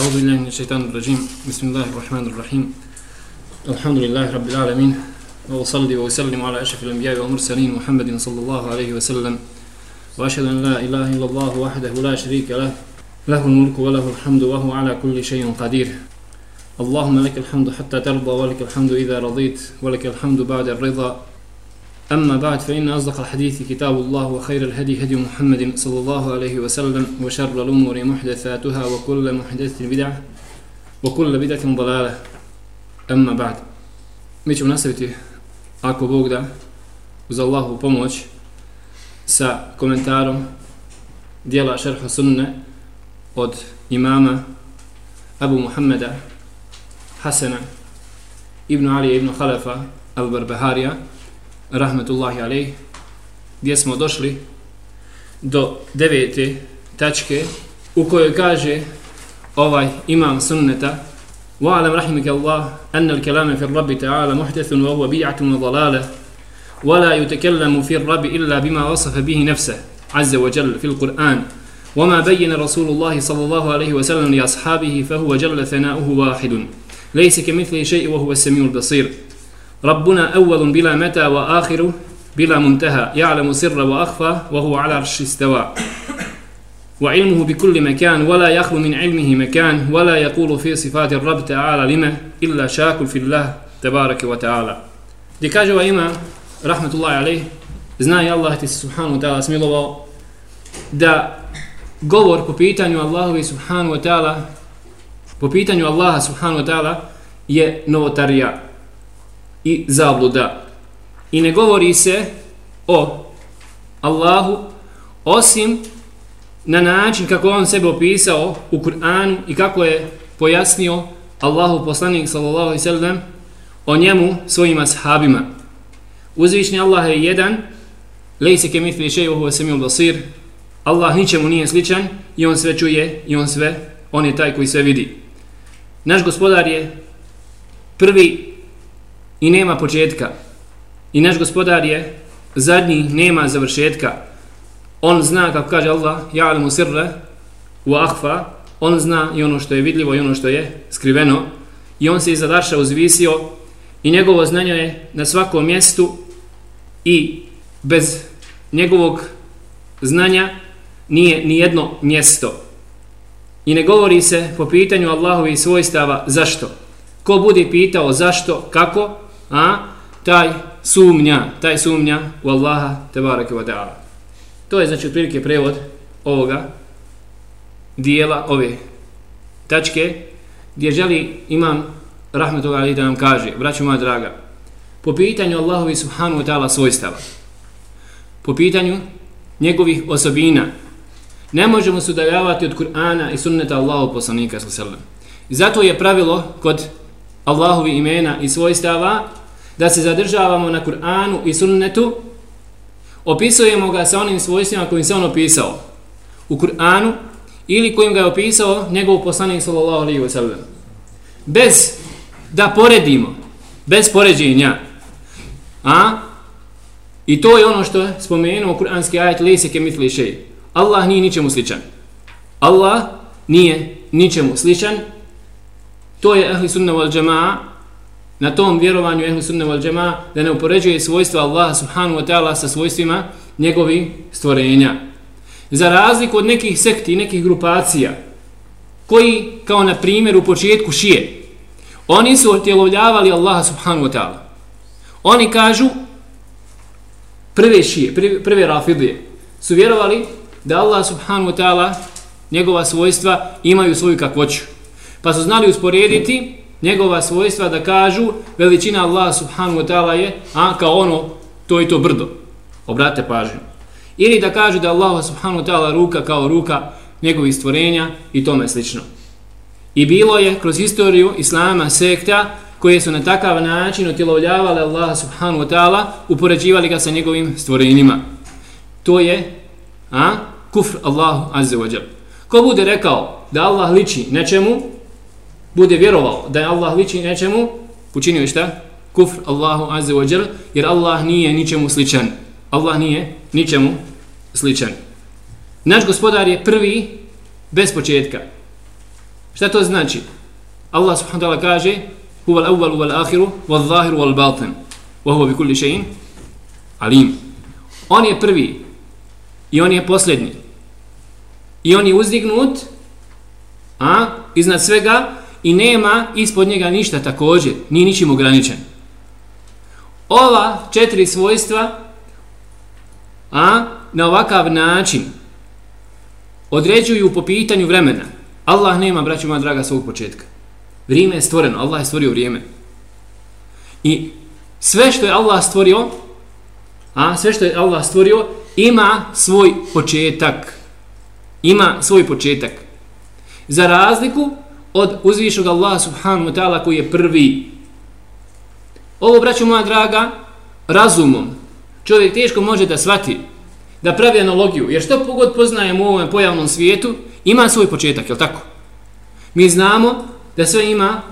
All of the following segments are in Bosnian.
أعوذ بالله من الشيطان الرجيم. بسم الله الرحمن الرحيم. الحمد لله رب العالمين وأصلي وأسلم على أشرف الأنبياء والمرسلين محمد صلى الله عليه وسلم. وأشهد أن لا إله إلا الله وحده لا شريك له له الملك وله الحمد وهو على كل شيء قدير. اللهم لك الحمد حتى ترضى ولك الحمد إذا رضيت ولك الحمد بعد الرضا. أما بعد فإن أصدق الحديث كتاب الله وخير الهدي هدي محمد صلى الله عليه وسلم وشر الأمور محدثاتها وكل محدث بدعة وكل بدعة ضلالة. أما بعد ميتشو ناسبتي أكو بوغدا وز الله بموش سا كومنتارو ديالا شرح سنة od imama Abu Muhammeda Hasena ibn Ali ibn Khalafa al-Barbaharija. Rahmetullahi alejh gdje smo došli do devete tačke u kojoj kaže ovaj imam sunneta وَعَلَمْ رَحِمِكَ اللَّهِ أَنَّ الْكَلَامَ فِي الرَّبِّ تَعَالَى مُحْدَثٌ وَهُوَ بِيَعْتٌ وَضَلَالَةٌ وَلَا يُتَكَلَّمُ فِي الرَّبِّ إِلَّا بِمَا وَصَفَ بِهِ نَفْسَهُ عَزَّ وَجَلَّ فِي الْقُرْآنِ وما بين رسول الله صلى الله عليه وسلم لأصحابه فهو جل ثناؤه واحد ليس كمثله شيء وهو السميع البصير ربنا أول بلا متى وآخر بلا منتهى. يعلم سر وأخفى وهو على عرش استوى. وعلمه بكل مكان ولا يخلو من علمه مكان ولا يقول في صفات الرب تعالى لما إلا شاك في الله تبارك وتعالى. دي كاجة وإما رحمة الله عليه zna الله سبحانه وتعالى سمي الله da govor po pitanju Allahovi subhanahu wa ta'ala po pitanju Allaha wa ta'ala je novotarija. I zabluda. I ne govori se o Allahu osim na način kako on sebe opisao u Kur'anu i kako je pojasnio Allahu poslanik sallallahu alaihi sallam o njemu svojim ashabima. Uzvišni Allah je jedan, lejse ke mitli wa huwa semil basir, Allah ničemu nije sličan i on sve čuje i on sve, on je taj koji sve vidi. Naš gospodar je prvi i nema početka. I naš gospodar je zadnji, nema završetka. On zna, kako kaže Allah, ja'lamu sirre u ahfa, on zna i ono što je vidljivo i ono što je skriveno. I on se iza Darša uzvisio i njegovo znanje je na svakom mjestu i bez njegovog znanja nije ni jedno mjesto. I ne govori se po pitanju Allahovi svojstava zašto. Ko bude pitao zašto, kako, a taj sumnja, taj sumnja u Allaha tebareke wa ta'ala. To je znači otprilike prevod ovoga dijela ove tačke gdje želi imam rahmetu ali da nam kaže, braću moja draga, po pitanju Allahovi subhanu wa ta'ala svojstava, po pitanju njegovih osobina, ne možemo se udavljavati od Kur'ana i sunneta Allahu poslanika sallallahu I zato je pravilo kod Allahovi imena i svojstava da se zadržavamo na Kur'anu i sunnetu, opisujemo ga sa onim svojstvima kojim se on opisao u Kur'anu ili kojim ga je opisao njegov poslanik sallallahu alaihi wa sallam. Bez da poredimo, bez poređenja. A? I to je ono što je spomenuo kur'anski ajet lise ke mitli šej. Allah nije ničemu sličan. Allah nije ničemu sličan. To je ahli sunna wal jamaa na tom vjerovanju ehlu sunne wal džema da ne upoređuje svojstva Allaha subhanahu wa ta'ala sa svojstvima njegovi stvorenja. Za razliku od nekih sekti, nekih grupacija, koji, kao na primjer, u početku šije, oni su otjelovljavali Allaha subhanahu wa ta'ala. Oni kažu, prve šije, prve, prve rafidije, su vjerovali da Allah subhanahu wa ta'ala njegova svojstva imaju svoju kakvoću. Pa su znali usporediti njegova svojstva da kažu veličina Allah subhanahu wa ta'ala je a kao ono to i to brdo. Obrate pažnju. Ili da kažu da Allah subhanahu wa ta'ala ruka kao ruka njegovih stvorenja i tome slično. I bilo je kroz historiju Islama sekta koje su na takav način otjelovljavale Allah subhanahu wa ta'ala upoređivali ga sa njegovim stvorenjima. To je a, kufr Allahu azze wa jal. Ko bude rekao da Allah liči nečemu, bude vjerovao da je Allah liči nečemu, učinio šta? Kufr Allahu azze wa jel, jer Allah nije ničemu sličan. Allah nije ničemu sličan. Naš gospodar je prvi bez početka. Šta to znači? Allah subhanahu wa ta'ala kaže huwa al-awwal wal akhiru wal zahiru wal batin wa huwa bi kulli shay'in alim. On je prvi i on je posljednji. I on je uzdignut a iznad svega i nema ispod njega ništa također, ni ničim ograničen. Ova četiri svojstva a na ovakav način određuju po pitanju vremena. Allah nema, braću moja draga, svog početka. Vrijeme je stvoreno, Allah je stvorio vrijeme. I sve što je Allah stvorio, a sve što je Allah stvorio, ima svoj početak. Ima svoj početak. Za razliku od uzvišnog Allaha subhanahu wa ta'ala koji je prvi. Ovo, braću moja draga, razumom čovjek teško može da shvati, da pravi analogiju, jer što pogod poznajemo u ovom pojavnom svijetu, ima svoj početak, je tako? Mi znamo da sve ima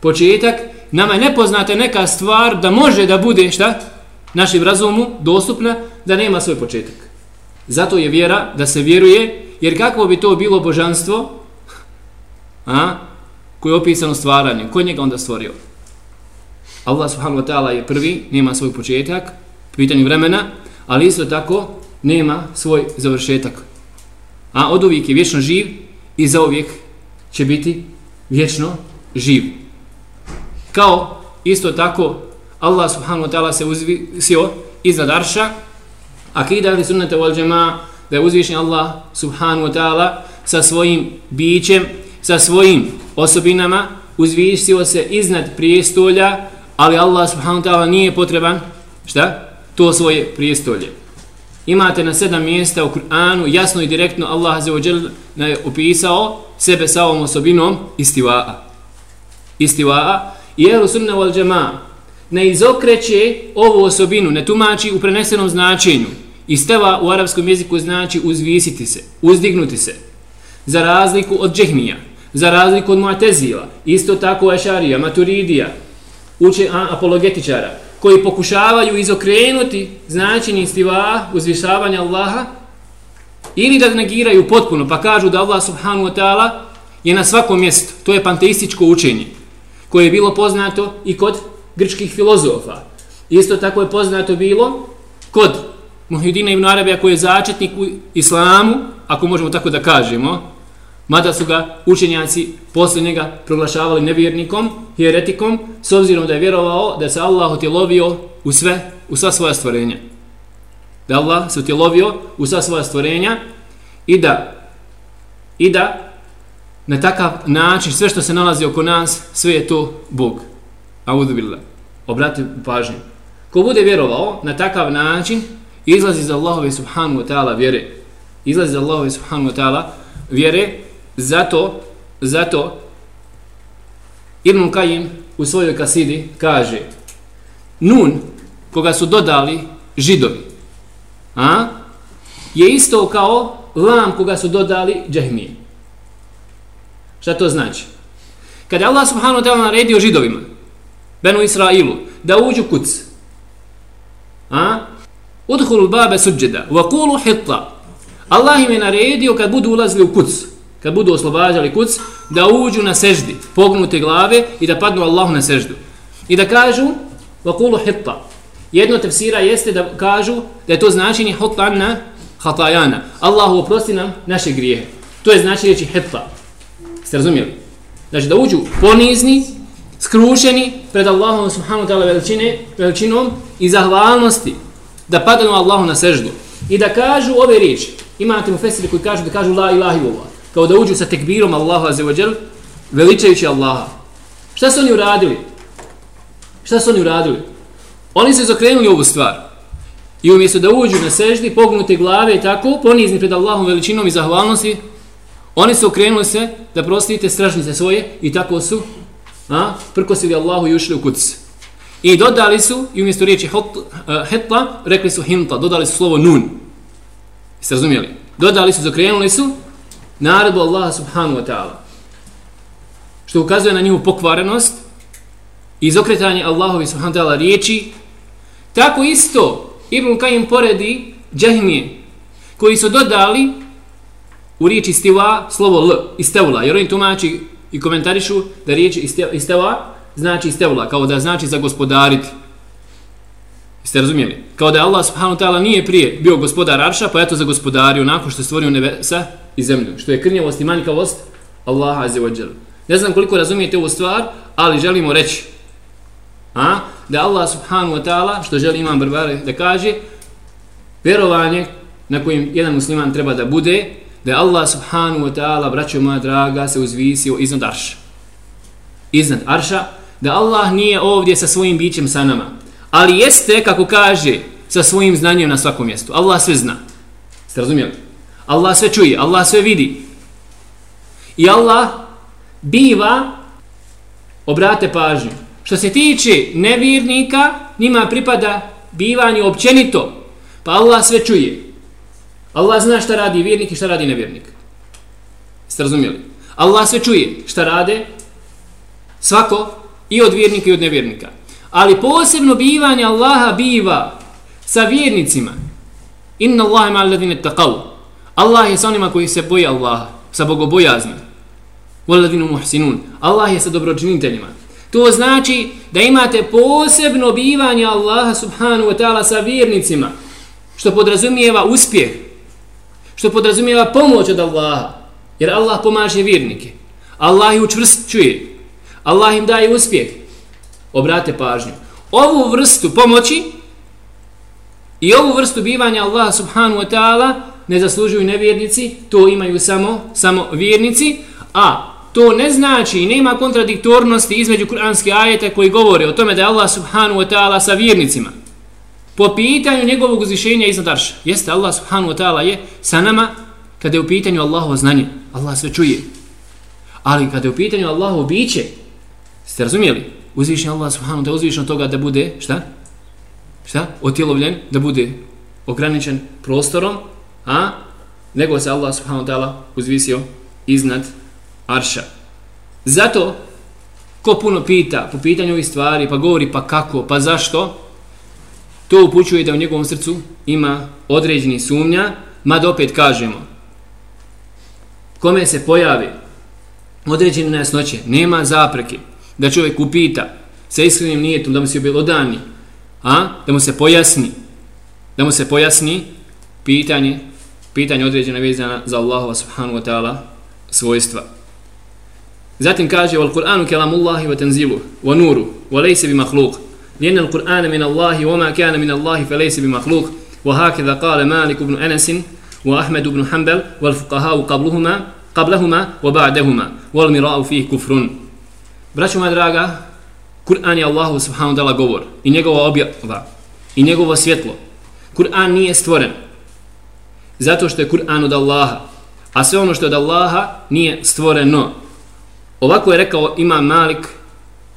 početak, nama je nepoznata neka stvar da može da bude, šta? Našim razumu dostupna, da nema svoj početak. Zato je vjera da se vjeruje, jer kako bi to bilo božanstvo, a, koji je opisan u stvaranju, ko njega onda stvorio? Allah subhanahu wa ta'ala je prvi, nema svoj početak, pitanju vremena, ali isto tako nema svoj završetak. A od uvijek je vječno živ i za uvijek će biti vječno živ. Kao isto tako Allah subhanahu wa ta'ala se uzvisio iznad arša, a kida li sunnata wal džema da je uzvišnji Allah subhanahu wa ta'ala sa svojim bićem, sa svojim osobinama uzvisio se iznad prijestolja, ali Allah subhanahu wa ta'ala nije potreban šta? to svoje prijestolje. Imate na sedam mjesta u Kur'anu jasno i direktno Allah Azza je opisao sebe sa ovom osobinom istiva'a. Istiva'a. I Ehlu Sunna wal Jama'a ne izokreće ovu osobinu, ne tumači u prenesenom značenju. Isteva u arapskom jeziku znači uzvisiti se, uzdignuti se. Za razliku od džehmija, za razliku od Mu'tezila, isto tako Ešarija, maturidija, uče apologetičara, koji pokušavaju izokrenuti značenje istiva uzvišavanja Allaha ili da negiraju potpuno pa kažu da Allah subhanahu wa ta'ala je na svakom mjestu. To je panteističko učenje koje je bilo poznato i kod grčkih filozofa. Isto tako je poznato bilo kod Muhyiddina ibn Arabija koji je začetnik u islamu, ako možemo tako da kažemo, mada su ga učenjaci posle njega proglašavali nevjernikom, heretikom, s obzirom da je vjerovao da se Allah otjelovio u sve, u sva svoja stvorenja. Da Allah se otjelovio u sva svoja stvorenja i da, i da na takav način sve što se nalazi oko nas, sve je to Bog. Audu billah. Obrati pažnju. Ko bude vjerovao na takav način, izlazi za Allahove subhanu wa ta'ala vjere. Izlazi za Allahove subhanu wa ta'ala vjere, zato, zato Ibn Kajim u svojoj kasidi kaže Nun, koga su dodali židovi, a, je isto kao lam koga su dodali džahmije. Šta to znači? Kada Allah subhanahu wa ta'ala naredio židovima, Benu Israilu, da uđu kuc, a, udhulu babe suđeda, wa kulu hitta, Allah im je naredio kad budu ulazili u kuc, kad budu oslobađali kuc, da uđu na seždi, pognute glave i da padnu Allahu na seždu. I da kažu, vakulu hitta. Jedno tefsira jeste da kažu da je to značenje hotanna hatajana. Allahu oprosti nam naše grijehe. To je znači reći hitta. Ste razumijeli? Znači da uđu ponizni, skrušeni pred Allahom subhanahu ta'ala veličine, veličinom i zahvalnosti da padnu Allahu na seždu. I da kažu ove riječi. Imate mu fesiri koji kažu da kažu la ilahi illallah kao da uđu sa tekbirom Allahu azza wa jall veličajući Allaha. Šta su oni uradili? Šta su oni uradili? Oni su zakrenuli ovu stvar. I umjesto da uđu na seždi, pognute glave i tako, ponizni pred Allahom veličinom i zahvalnosti, oni su okrenuli se da prostite stražnice svoje i tako su a, prkosili Allahu i ušli u kuc. I dodali su, i umjesto riječi hot, uh, hetla, rekli su hinta, dodali su slovo nun. Jeste razumijeli? Dodali su, zakrenuli su, naredbu Allaha subhanahu wa ta'ala. Što ukazuje na njihovu pokvarenost i izokretanje Allahovi subhanahu wa ta'ala riječi. Tako isto Ibn Kajim poredi džahmije koji su dodali u riječi stiva slovo L, istevla, jer oni tumači i komentarišu da riječ isteva znači istevla, kao da znači za Jeste Ste razumijeli? Kao da je Allah subhanahu wa ta'ala nije prije bio gospodar Arša, pa eto za gospodario nakon što je stvorio nebesa i zemlju. Što je krnjavost i manjkavost Allaha azze wa džel. Ne znam koliko razumijete ovu stvar, ali želimo reći a, da Allah subhanahu wa ta'ala, što želi imam Barbare da kaže, vjerovanje na kojim jedan musliman treba da bude, da je Allah subhanahu wa ta'ala, braćo moja draga, se uzvisio iznad Arša. Iznad Arša, da Allah nije ovdje sa svojim bićem sa nama, ali jeste, kako kaže, sa svojim znanjem na svakom mjestu. Allah sve zna. Ste razumijeli? Allah sve čuje, Allah sve vidi. I Allah biva, obrate pažnju, što se tiče nevjernika, njima pripada bivanje općenito, pa Allah sve čuje. Allah zna šta radi vjernik i šta radi nevjernik. Ste razumijeli? Allah sve čuje šta rade svako i od vjernika i od nevjernika. Ali posebno bivanje Allaha biva sa vjernicima. Inna Allahe ma alladine taqav. Allah je sa onima koji se boje Allaha, sa bogobojazni. Walladinu muhsinun. Allah je sa dobročiniteljima. To znači da imate posebno bivanje Allaha subhanahu wa ta'ala sa vjernicima, što podrazumijeva uspjeh, što podrazumijeva pomoć od Allaha, jer Allah pomaže vjernike. Allah ih učvrstčuje, Allah im daje uspjeh. Obrate pažnju. Ovu vrstu pomoći i ovu vrstu bivanja Allaha subhanahu wa ta'ala ne zaslužuju nevjernici, to imaju samo, samo vjernici, a to ne znači i nema kontradiktornosti između kuranske ajete koji govore o tome da je Allah subhanahu wa ta'ala sa vjernicima. Po pitanju njegovog uzvišenja iznad arša. Jeste, Allah subhanahu wa ta'ala je sa nama kada je u pitanju Allahovo znanje. Allah sve čuje. Ali kada je u pitanju Allahovo biće, ste razumijeli? Uzvišen Allah subhanahu wa ta'ala uzvišen toga da bude, šta? Šta? Otjelovljen, da bude ograničen prostorom, a? Nego se Allah subhanahu wa ta'ala uzvisio iznad arša. Zato, ko puno pita po pitanju ovih stvari, pa govori pa kako, pa zašto, to upućuje da u njegovom srcu ima određeni sumnja, mad opet kažemo, kome se pojavi određene nejasnoće, nema zapreke, da čovjek upita sa iskrenim nijetom da mu se objelodani, a, da mu se pojasni, da mu se pojasni pitanje, pitanje određena vezana za Allahova subhanahu wa ta'ala svojstva. Zatim kaže wal Kur'anu kalamullahi wa tanzilu wa nuru wa laysa bi makhluq. Lianna al-Qur'ana min Allahi wa ma kana min Allahi fa laysa bi makhluq. Wa hakadha qala Malik ibn Anas wa Ahmad ibn Hanbal wal fuqaha qabluhuma qablahuma wa ba'dahuma wal mira'u fihi kufrun. Braćo moja draga, Kur'an je Allahu subhanahu wa ta'ala govor i njegova objava i njegovo svjetlo. Kur'an nije stvoren zato što je Kur'an od Allaha, a sve ono što je od Allaha nije stvoreno. Ovako je rekao Imam Malik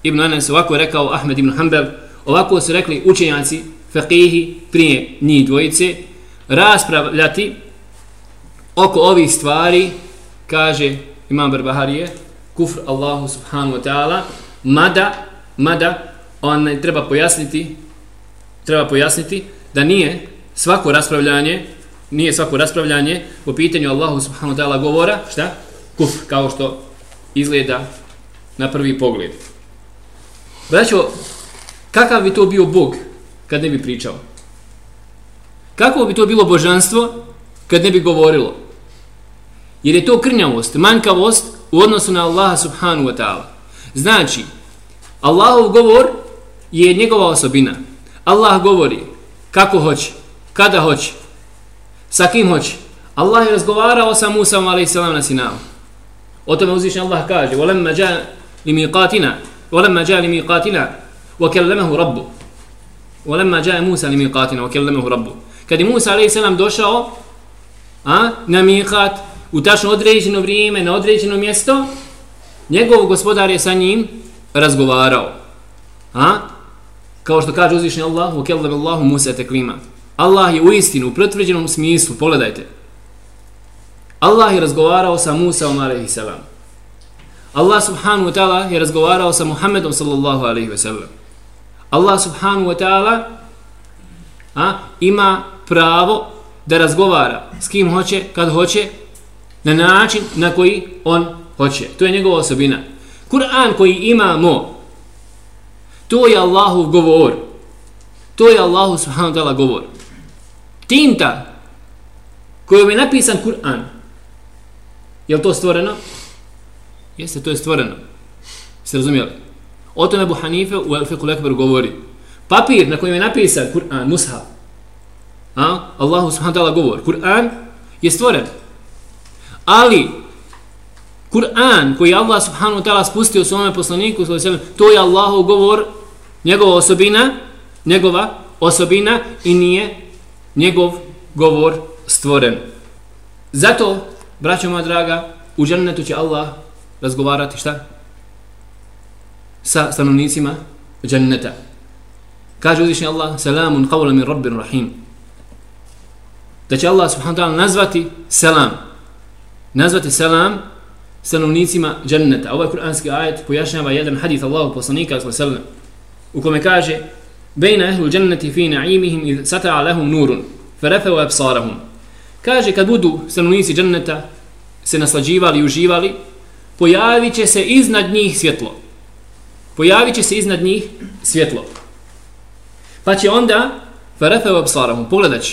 ibn Anas, ovako je rekao Ahmed ibn Hanbel, ovako su rekli učenjaci faqihi prije njih dvojice, raspravljati oko ovih stvari, kaže Imam Barbaharije, kufr Allahu subhanahu wa ta'ala, mada, mada, on treba pojasniti, treba pojasniti da nije svako raspravljanje, nije svako raspravljanje po pitanju Allahu subhanahu wa ta'ala govora, šta? Kufr, kao što izgleda na prvi pogled. Braćo, kakav bi to bio Bog kad ne bi pričao? Kako bi to bilo božanstvo kad ne bi govorilo? Jer je to krnjavost, manjkavost u odnosu na Allaha subhanu wa ta'ala. Znači, Allahov govor je njegova osobina. Allah govori kako hoće, kada hoće, sa kim hoće. Allah je razgovarao sa Musa a.s. na Sinavu. O tome uzvišen Allah kaže وَلَمَّا جَاءَ لِمِيقَاتِنَا وَلَمَّا جَاءَ لِمِيقَاتِنَا وَكَلَّمَهُ رَبُّ وَلَمَّا جَاءَ مُوسَى لِمِيقَاتِنَا وَكَلَّمَهُ رَبُّ Kad je Musa a.s. došao a, na miqat u tačno određeno vrijeme, na određeno mjesto, njegov gospodar je sa njim razgovarao. A? Kao što kaže uzvišen Allah وَكَلَّمَ اللَّهُ مُوسَى تَكْلِيمًا Allah je u istinu, u pretvrđenom smislu, pogledajte, Allah je razgovarao sa Musa alaihi salam. Allah subhanahu wa ta'ala je razgovarao sa Muhammedom sallallahu alaihi wa sallam. Allah subhanahu wa ta'ala a, ima pravo da razgovara s kim hoće, kad hoće, na način na koji on Hoće. To je njegova osobina. Kur'an koji imamo, to je Allahov govor. To je Allahu subhanahu ta'ala govor. Tinta kojom je napisan Kur'an, je to stvoreno? Jeste, to je stvoreno. Se razumijeli? O tome Abu Hanife u Al-Fiqhu govori. Papir na kojem je napisan Kur'an, Mushaf, a? Allahu subhanahu ta'ala govor. Kur'an je stvoren. Ali, Kur'an koji Allah subhanahu wa ta'ala spustio svome poslaniku, to je Allahov govor, njegova osobina, njegova osobina i nije njegov govor stvoren. Zato, braćo moja draga, u džennetu će Allah razgovarati šta? Sa stanovnicima dženneta. Kaže uzvišnji Allah, selamun qawla min rabbin rahim. Da će Allah subhanahu wa ta'ala nazvati selam. Nazvati selam stanovnicima dženneta. Ovaj kuranski ajet pojašnjava jedan hadith Allahu poslanika sallallahu u kome kaže Bejna ehlu dženneti fi na'imihim iz sata'a lahum nurun, farafeu absarahum. Kaže, kad budu stanovnici dženneta se naslađivali i uživali, pojavit će se iznad njih svjetlo. Pojavit će se iznad njih svjetlo. Pa će onda, farafeu absarahum, pogledat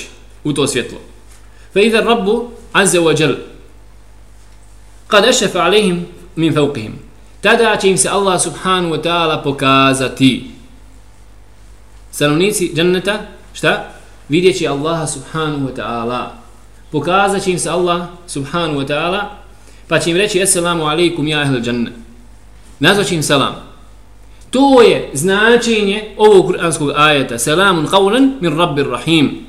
u to svjetlo. Fa idha rabbu azza wa jal, kad ešefa alihim min fauqihim. Tada će im se Allah subhanu wa ta'ala pokazati stanovnici dženneta, šta? Vidjet će Allaha subhanahu wa ta'ala. Pokazat će im se Allah subhanahu wa ta'ala, pa će im reći Assalamu alaikum ja ahle džennet. Nazvat će im salam. To je značenje ovog kuranskog ajeta. Salamun qawlan min rabbir rahim.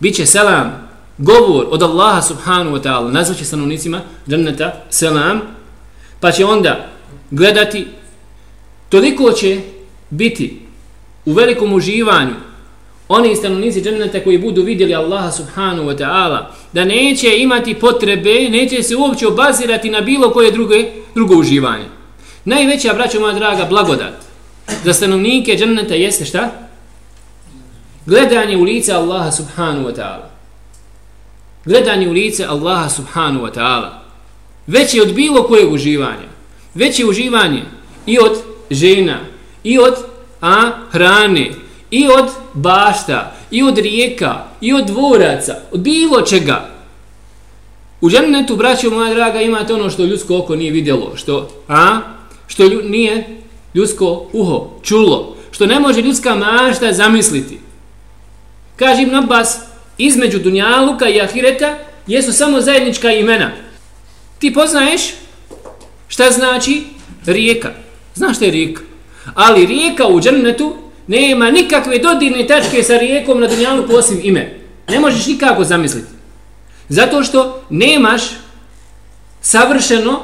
Biće salam, govor od Allaha subhanahu wa ta'ala. nazvaće stanovnicima dženneta salam, pa će onda gledati toliko će biti u velikom uživanju oni stanovnici dženneta koji budu vidjeli Allaha subhanahu wa ta'ala da neće imati potrebe, neće se uopće obazirati na bilo koje druge, drugo uživanje. Najveća, braćo moja draga, blagodat za stanovnike dženneta jeste šta? Gledanje u lice Allaha subhanahu wa ta'ala. Gledanje u lice Allaha subhanahu wa ta'ala. Veće od bilo kojeg uživanja. Veće uživanje i od žena, i od a hrane i od bašta i od rijeka i od dvoraca od bilo čega u džennetu braćo moja draga imate ono što ljudsko oko nije vidjelo što a što lju, nije ljudsko uho čulo što ne može ljudska mašta zamisliti kaže Ibn Abbas između Dunjaluka i Ahireta jesu samo zajednička imena ti poznaješ šta znači rijeka znaš šta je rijeka Ali rijeka u džennetu nema nikakve dodirne tačke sa rijekom na Dunjaluku osim ime. Ne možeš nikako zamisliti. Zato što nemaš savršeno,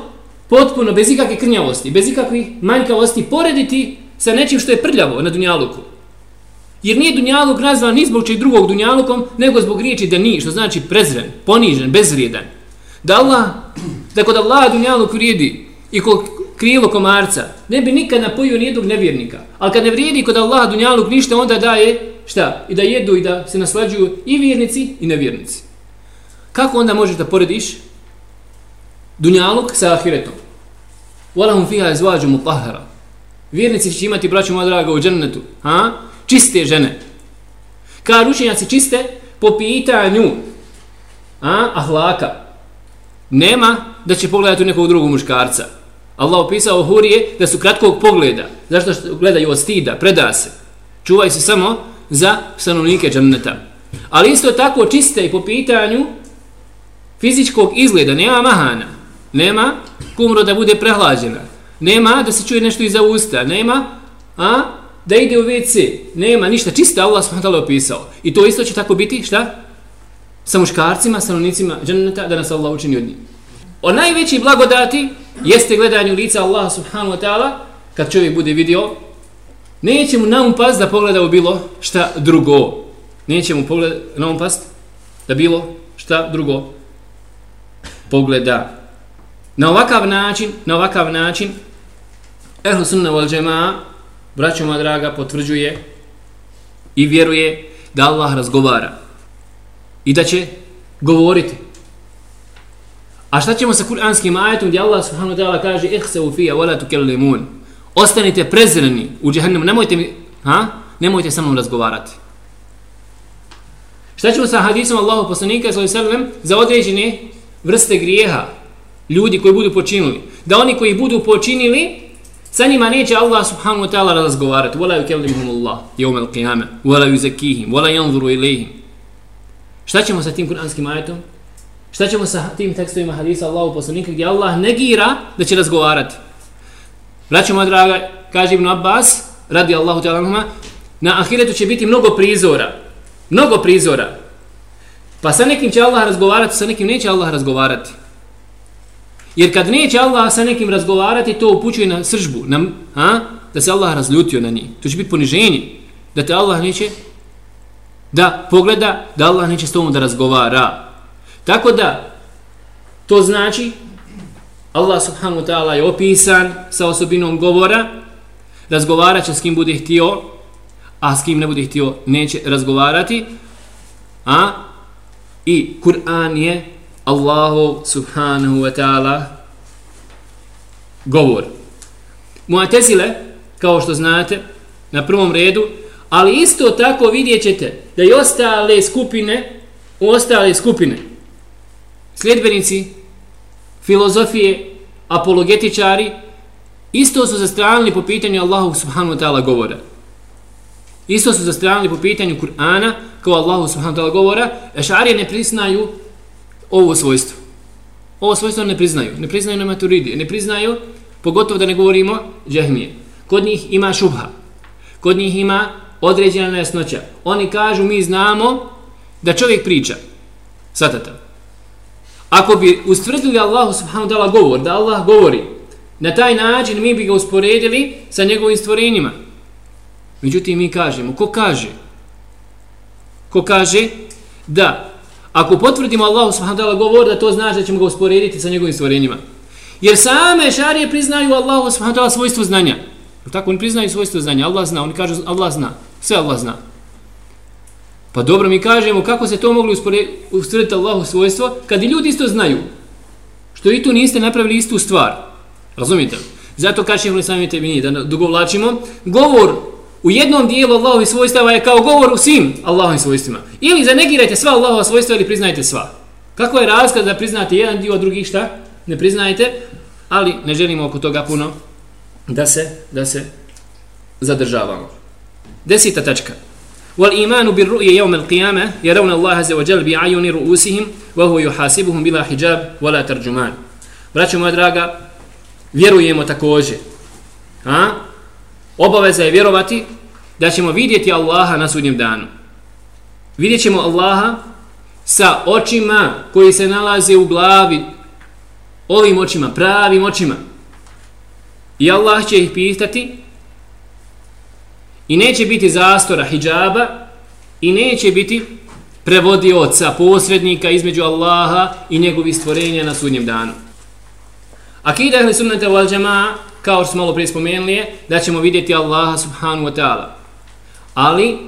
potpuno, bez ikakve krnjavosti, bez ikakvih manjkavosti, porediti sa nečim što je prljavo na dunjaluku. Jer nije dunjaluk nazvan ni zbog čeg drugog dunjalukom, nego zbog riječi da ni, što znači prezren, ponižen, bezvrijedan. Da Allah, da kod Allah dunjaluk vrijedi i kod krilo komarca, ne bi nikad napojio nijednog nevjernika. Ali kad ne vrijedi kod Allaha dunjaluk ništa, onda daje šta? I da jedu i da se naslađuju i vjernici i nevjernici. Kako onda možeš da porediš dunjaluk sa ahiretom? Walahum fiha izvađu mutahara. Vjernici će imati, braću moja draga, u džennetu. Ha? Čiste žene. Kad učenjaci čiste, po pitanju a, ahlaka, nema da će pogledati u nekog drugog muškarca. Allah opisao hurije da su kratkog pogleda. Zašto što gledaju od stida, preda se. Čuvaj se samo za stanovnike džanneta. Ali isto tako čiste i po pitanju fizičkog izgleda. Nema mahana. Nema kumro da bude prehlađena. Nema da se čuje nešto iza usta. Nema a, da ide u WC. Nema ništa. Čiste Allah smo ta'ala opisao. I to isto će tako biti šta? Sa muškarcima, stanovnicima dženneta, da nas Allah učini od njih. O najveći blagodati jeste gledanje u lica Allaha subhanahu wa ta'ala, kad čovjek bude vidio, neće mu na um pas da pogleda u bilo šta drugo. Neće mu pogled, na pas past da bilo šta drugo pogleda. Na ovakav način, na ovakav način, Ehlu sunna wal džema'a braćo moja draga, potvrđuje i vjeruje da Allah razgovara i da će govoriti A šta ćemo sa kuranskim ajetom gdje Allah subhanahu wa ta'ala kaže ihseu fija wala tukellimun. Ostanite prezreni u džehennemu, nemojte mi, ha? Nemojte sa mnom razgovarati. Šta ćemo sa hadisom Allahu poslanika sallallahu za određene vrste grijeha ljudi koji budu počinili? Da oni koji budu počinili sa njima neće Allah subhanahu wa ta'ala razgovarati. Wala yukellimuhum Allah jevme al-qiyamah, wala yuzakihim. wala yanzuru ilihim. Šta ćemo sa tim kuranskim ajetom? Šta ćemo sa tim tekstovima hadisa Allahu poslanika gdje Allah negira da će razgovarati? Vraćamo, moja draga, kaže Ibn Abbas, radi Allahu ta'ala na ahiretu će biti mnogo prizora. Mnogo prizora. Pa sa nekim će Allah razgovarati, sa nekim neće Allah razgovarati. Jer kad neće Allah sa nekim razgovarati, to upućuje na sržbu, na, a? da se Allah razljutio na njih. To će biti poniženje. Da te Allah neće da pogleda, da Allah neće s tobom da razgovara. Tako da, to znači, Allah subhanahu wa ta'ala je opisan sa osobinom govora, razgovarat će s kim bude htio, a s kim ne bude htio, neće razgovarati, a i Kur'an je Allahu subhanahu wa ta'ala govor. Mu'tezile, kao što znate, na prvom redu, ali isto tako vidjet ćete da i ostale skupine, ostale skupine, sljedbenici filozofije, apologetičari, isto su zastranili po pitanju Allahu subhanahu wa ta'ala govora. Isto su zastranili po pitanju Kur'ana, kao Allahu subhanahu wa ta'ala govora, ešarije ne priznaju ovo svojstvo. Ovo svojstvo ne priznaju. Ne priznaju na maturidi. Ne priznaju, pogotovo da ne govorimo, džahmije. Kod njih ima šubha. Kod njih ima određena nesnoća. Oni kažu, mi znamo da čovjek priča. Satata. Ako bi ustvrdili Allahu subhanahu wa ta'ala govor, da Allah govori, na taj način mi bi ga usporedili sa njegovim stvorenjima. Međutim, mi kažemo, ko kaže? Ko kaže da ako potvrdimo Allahu subhanahu wa ta'ala govor, da to znači da ćemo ga usporediti sa njegovim stvorenjima. Jer same šarije priznaju Allahu subhanahu wa ta'ala svojstvo znanja. Tako oni priznaju svojstvo znanja. Allah zna, oni kažu Allah zna. Sve Allah zna. Pa dobro mi kažemo kako se to mogli usporediti Allahu svojstvo kad i ljudi isto znaju. Što i tu niste napravili istu stvar. Razumite? Zato kažemo li sami tebi da dugovlačimo. Govor u jednom dijelu Allahovi svojstava je kao govor u svim Allahovim svojstvima. Ili zanegirajte sva Allahova svojstva ili priznajte sva. Kako je razlika da priznate jedan dio, a drugi šta? Ne priznajte, ali ne želimo oko toga puno da se, da se zadržavamo. Desita tačka. Wal imanu bir ru'ya yawm al-qiyamah yarawna Allah azza wa jalla bi ayuni ru'usihim wa huwa yuhasibuhum bila hijab wala tarjuman. Braćo moja draga, vjerujemo takođe. a, obaveza je vjerovati da ćemo vidjeti Allaha na sudnjem danu. Vidjet ćemo Allaha sa očima koji se nalaze u glavi, ovim očima, pravim očima. I Allah će ih pitati i neće biti zastora hijjaba i neće biti prevodioca, posrednika između Allaha i njegovih stvorenja na sudnjem danu. Akida ehli sunnata wal jamaa kao što smo malo prije spomenuli je, da ćemo vidjeti Allaha subhanu wa ta'ala. Ali,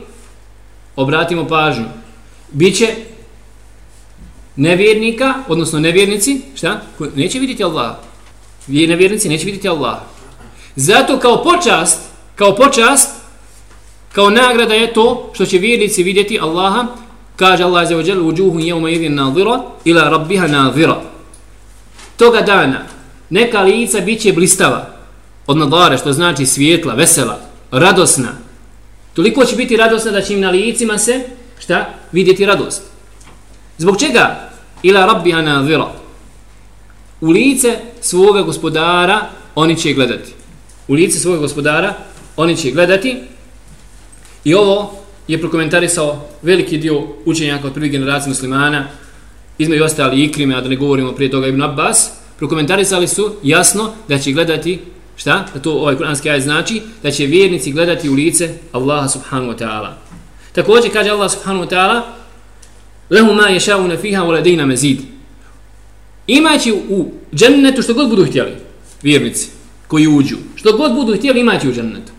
obratimo pažnju, bit će nevjernika, odnosno nevjernici, šta? Neće vidjeti Allaha. Vi nevjernici neće vidjeti Allaha. Zato kao počast, kao počast, kao nagrada je to što će vjernici vidjeti Allaha, kaže Allah za ođel, uđuhu jevma idin nadira, ila rabbiha nadira. Toga dana, neka lica bit će blistava, od nadare, što znači svijetla, vesela, radosna. Toliko će biti radosna da će im na licima se, šta, vidjeti radost. Zbog čega? Ila rabbiha nadhira. U lice svoga gospodara oni će gledati. U lice svoga gospodara oni će gledati. I ovo je prokomentarisao veliki dio učenjaka od prvih generacije muslimana, između ostali ikrime, a da ne govorimo prije toga Ibn Abbas, prokomentarisali su jasno da će gledati Šta? Da to ovaj kuranski ajet znači da će vjernici gledati u lice Allaha subhanahu wa ta'ala. Također kaže Allah subhanahu wa ta'ala Lehu ma ješavuna fiha u ladejna mezid. Imaće u džennetu što god budu htjeli. Vjernici koji uđu. Što god budu htjeli imaće u džennetu.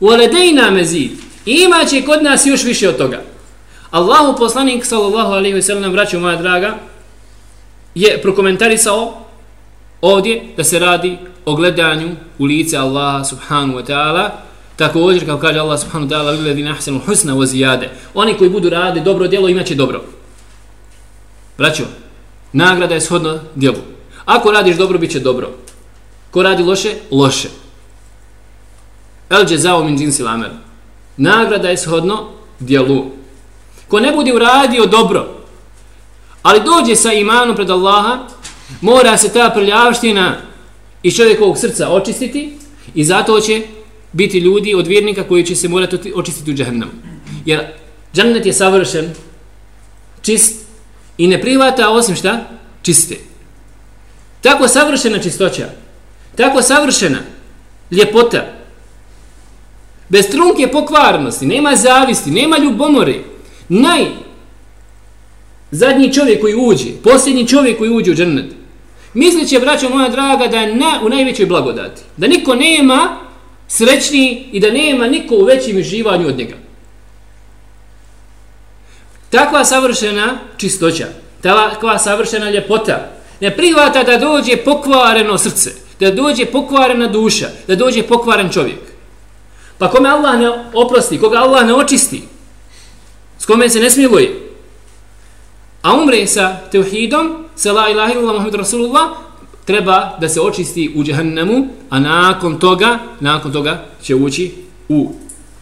U ladejna mezid. Imaće kod nas još više od toga. Allahu poslanik sallallahu alaihi wa sallam vraću moja draga je prokomentarisao ovdje da se radi ogledanju u lice Allaha subhanu wa ta'ala. Također kao kaže Allah subhanu wa ta'ala lilladhi nahsenu husna wa ziyade. Oni koji budu rade dobro djelo imaće dobro. Braćo nagrada je shodno djelu. Ako radiš dobro bit će dobro. Ko radi loše loše. El džezao min jinsi amel. Nagrada je shodno djelu. Ko ne bude uradio dobro ali dođe sa imanom pred Allaha mora se ta prljavština iz čovjekovog srca očistiti i zato će biti ljudi od vjernika koji će se morati očistiti u džahnemu. Jer džennet je savršen, čist i ne privata osim šta? Čiste. Tako savršena čistoća, tako savršena ljepota, bez trunke pokvarnosti, nema zavisti, nema ljubomore, naj zadnji čovjek koji uđe, posljednji čovjek koji uđe u džennet, Misliće, braćo moja draga, da je na, u najvećoj blagodati. Da niko nema srećniji i da nema niko u većim živanju od njega. Takva savršena čistoća, takva savršena ljepota, ne prihvata da dođe pokvareno srce, da dođe pokvarena duša, da dođe pokvaren čovjek. Pa kome Allah ne oprosti, koga Allah ne očisti, s kome se ne smiluje, a umre sa teuhidom, sa la ilaha illallah Muhammed Rasulullah, treba da se očisti u džehennemu, a nakon toga, nakon toga će ući u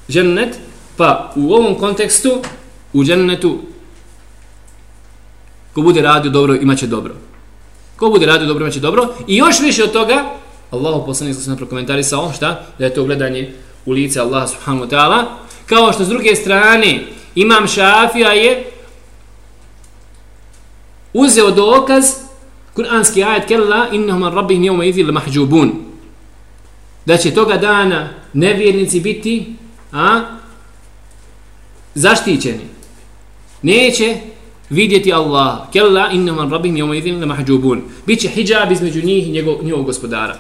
džennet, pa u ovom kontekstu, u džennetu, ko bude radio dobro, imaće dobro. Ko bude radio dobro, imaće dobro. I još više od toga, Allah poslanik sam prokomentarisao, šta? Da je to gledanje u lice Allaha subhanahu wa ta'ala. Kao što s druge strane, imam šafija je uzeo dokaz kuranski ajet kella innahum an rabbihim yawma idhil mahjubun da će toga dana nevjernici biti a zaštićeni. Neće vidjeti Allah kella innahum an rabbihim yawma idhil mahjubun biće hijab između njih i njegov, njegovog gospodara.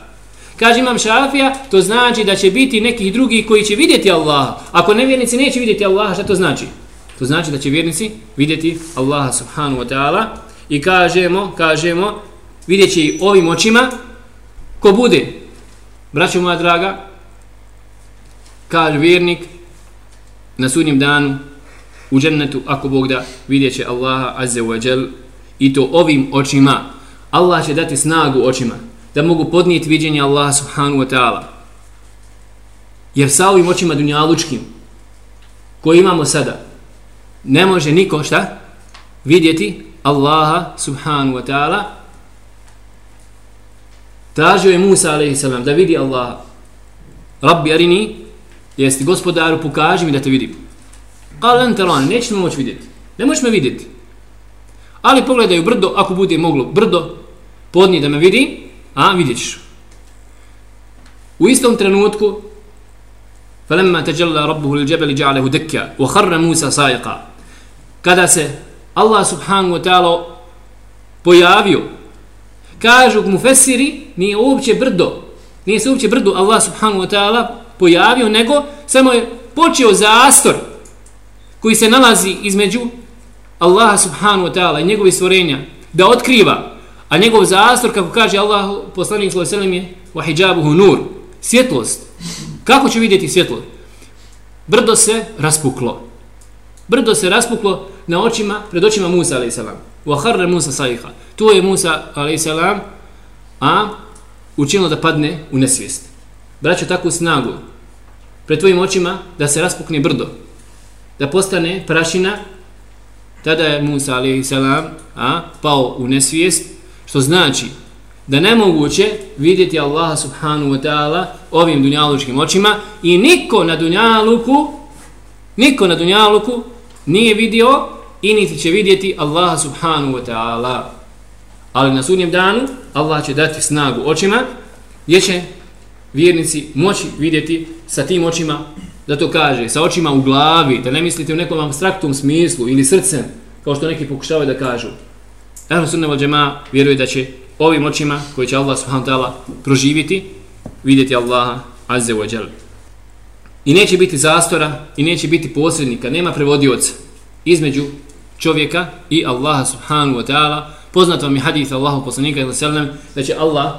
Kaže imam šafija, to znači da će biti neki drugi koji će vidjeti Allaha. Ako nevjernici neće vidjeti Allaha, šta to znači? To znači da će vjernici vidjeti Allaha subhanu wa ta'ala i kažemo, kažemo, vidjet će ovim očima, ko bude, braćo moja draga, kaže vjernik, na sudnjem danu, u džennetu, ako Bog da, vidjet će Allaha azze wa džel, i to ovim očima. Allah će dati snagu očima, da mogu podnijeti viđenje Allaha subhanu wa ta'ala. Jer sa ovim očima dunjalučkim, koji imamo sada, ne može niko šta vidjeti Allaha subhanu wa ta'ala tražio je Musa a.s. da vidi Allaha Rabbi arini jesti gospodaru pokaži mi da te vidim Kale ente rani, neće me moći vidjeti ne možeš me vidjeti ali pogledaj u brdo, ako bude moglo brdo podnije da me vidi a vidjet ćeš u istom trenutku فلما تجلى ربه للجبل جعله دكا وخر موسى سائقا kada se Allah subhanahu wa ta'ala pojavio. Kažu mu fesiri, nije uopće brdo. Nije se uopće brdo Allah subhanahu wa ta'ala pojavio, nego samo je počeo zastor koji se nalazi između Allaha subhanahu wa ta'ala i njegove stvorenja da otkriva. A njegov zastor, kako kaže Allah poslanik sallallahu alejhi ve sellem je wa hijabuhu nur, svjetlost. Kako će vidjeti svjetlo? Brdo se raspuklo. Brdo se raspuklo na očima, pred očima Musa a.s. Wa kharra Musa sajha. Tu je Musa a.s. A učinilo da padne u nesvijest. Braćo takvu snagu pred tvojim očima da se raspukne brdo. Da postane prašina tada je Musa a.s. A, pao u nesvijest što znači da nemoguće vidjeti Allaha subhanu wa ta'ala ovim dunjalučkim očima i niko na dunjaluku niko na dunjaluku nije vidio i niti će vidjeti Allaha subhanahu wa ta'ala. Ali na sudnjem danu Allah će dati snagu očima gdje će vjernici moći vidjeti sa tim očima da to kaže, sa očima u glavi, da ne mislite u nekom abstraktnom smislu ili srcem, kao što neki pokušavaju da kažu. Ehlu sunne džema vjeruje da će ovim očima koje će Allah subhanahu wa ta'ala proživiti, vidjeti Allaha azze wa jalla. I neće biti zastora i neće biti posrednika, nema prevodioca između čovjeka i Allaha subhanahu wa ta'ala Poznat vam je hadith Allahu poslanika ili sallam da će Allah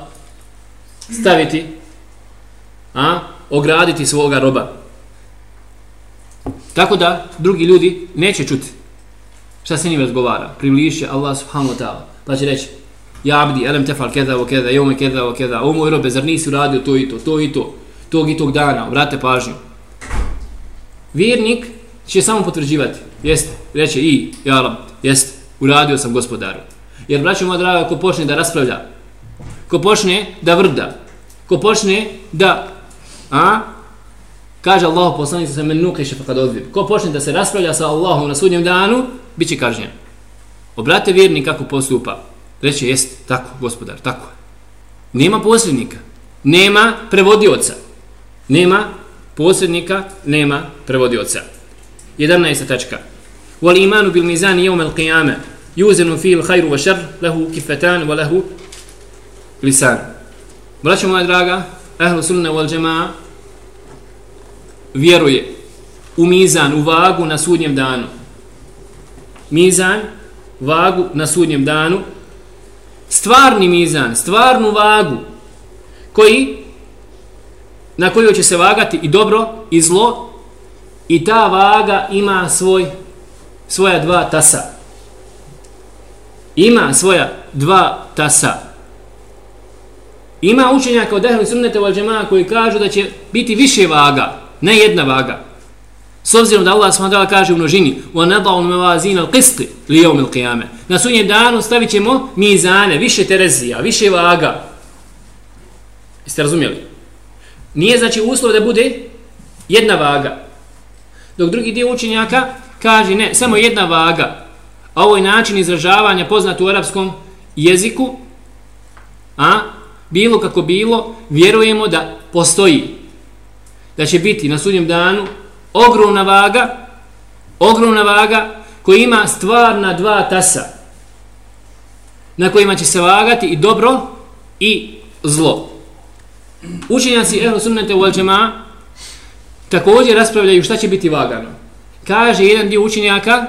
staviti a ograditi svoga roba. Tako da drugi ljudi neće čuti šta se njim razgovara. Približi Allah subhanahu wa ta'ala. Pa će reći Ja abdi, elem tefal keda o keda, jome keda o keda, o moj robe, zar nisi uradio to i to, to i to, tog i tog dana, vrate pažnju. Vjernik će samo potvrđivati, jeste, reće i, ja jeste, uradio sam gospodaru. Jer, braćo moja draga, ko počne da raspravlja, ko počne da vrda, ko počne da, a, kaže Allah poslanicu sa men nuke šefa kad odvib, ko počne da se raspravlja sa Allahom na sudnjem danu, bit će kažnjen. Obrate vjernik kako postupa. Reće, jest, tako, gospodar, tako. Nema posrednika, nema prevodioca. Nema posrednika, nema prevodioca. 11. tačka. Wal imanu bil mizani jevme al qiyame, yuzenu fi il hajru wa šar, lehu kifetan wa lehu lisan. Braćo moja draga, ehlu sunne wal džema'a, vjeruje u mizan, u vagu na sudnjem danu. Mizan, vagu na sudnjem danu, stvarni mizan, stvarnu vagu, koji, na kojoj će se vagati i dobro i zlo i ta vaga ima svoj svoja dva tasa ima svoja dva tasa ima učenjaka od ehli sunnete val džemana koji kažu da će biti više vaga ne jedna vaga s obzirom da Allah s.a. kaže u množini wa nad'u al-mawazin al qisti li yawm al-qiyamah." na sunnjem danu stavit ćemo mizane više terezija, više vaga jeste razumjeli? Nije znači uslov da bude jedna vaga. Dok drugi dio učenjaka kaže ne, samo jedna vaga. A ovo je način izražavanja poznat u arapskom jeziku. A bilo kako bilo, vjerujemo da postoji. Da će biti na sudnjem danu ogromna vaga, ogromna vaga koja ima stvarna dva tasa na kojima će se vagati i dobro i zlo. Učenjaci Ehlu Sunnete u Al-đema također raspravljaju šta će biti vagano. Kaže jedan dio učenjaka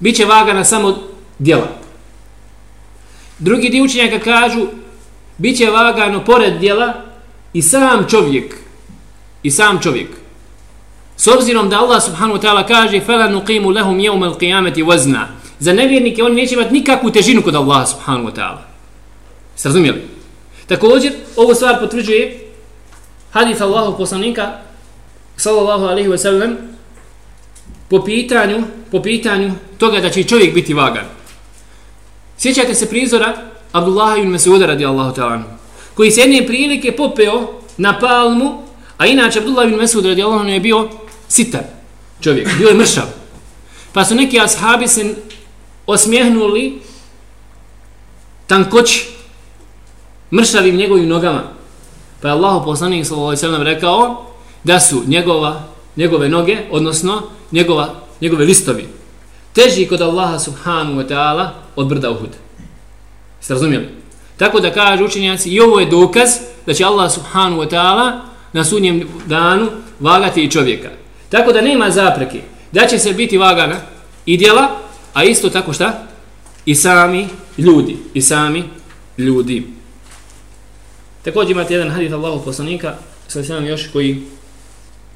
bit će vagana samo djela. Drugi dio učenjaka kažu bit će vagano pored djela i sam čovjek. I sam čovjek. S obzirom da Allah subhanahu wa ta'ala kaže فَلَا نُقِيمُ لَهُمْ يَوْمَ الْقِيَامَةِ وَزْنَا Za nevjernike oni neće imati nikakvu težinu kod Allah subhanahu wa ta'ala. Ste razumijeli? Također, ovo stvar potvrđuje hadith Allahu poslanika sallallahu alaihi wa sallam po pitanju, po pitanju toga da će čovjek biti vagan. Sjećate se prizora Abdullah ibn Mas'uda radijallahu ta'ala koji se jedne prilike popeo na palmu, a inače Abdullah ibn Mesud radijallahu je bio sitan čovjek, bio je mršav. Pa su neki ashabi se osmijehnuli tankoći mršavim njegovim nogama. Pa je Allah poslanik s.a.v. rekao da su njegova, njegove noge, odnosno njegova, njegove listovi, teži kod Allaha subhanu wa ta'ala od brda Uhud. Ste razumijeli? Tako da kaže učenjaci, i ovo je dokaz da će Allah subhanu wa ta'ala na sunjem danu vagati i čovjeka. Tako da nema zapreke da će se biti vagana i djela, a isto tako šta? I sami ljudi. I sami ljudi. Također imate jedan hadith Allahov poslanika, sa sam još koji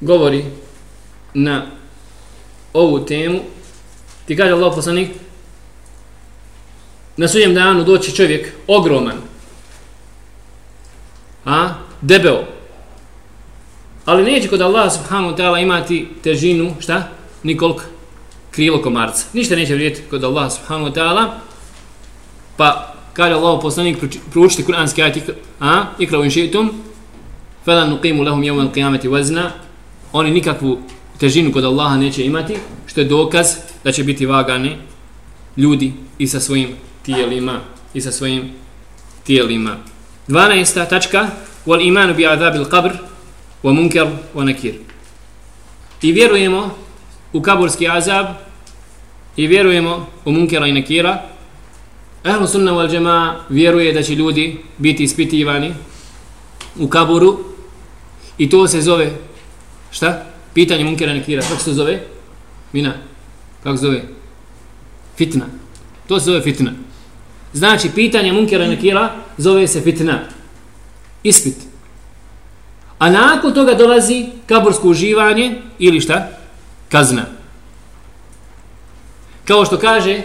govori na ovu temu. Ti kaže Allahov poslanik, na sudnjem danu doći čovjek ogroman, a debeo, Ali neće kod Allah subhanahu wa ta'ala imati težinu, šta? Nikolik krilo komarca. Ništa neće vrijeti kod Allah subhanahu wa ta'ala. Pa kaže Allah poslanik proučite kuranski ajit a ikra u inšitum fela nuqimu lahum jevman qiyamati wazna oni nikakvu težinu kod Allaha neće imati što je dokaz da će biti vagani ljudi i sa svojim tijelima i sa svojim tijelima 12. tačka wal imanu bi azabil qabr wa munkar wa nakir. I vjerujemo u kaburski azab i vjerujemo u munkera i nakira. Ehlu sunna wal džema vjeruje da će ljudi biti ispitivani u kaburu i to se zove šta? Pitanje munkera nekira. Kako se zove? Mina. Kako se zove? Fitna. To se zove fitna. Znači, pitanje munkera nekira zove se fitna. Ispit. A nakon toga dolazi kabursko uživanje ili šta? Kazna. Kao što kaže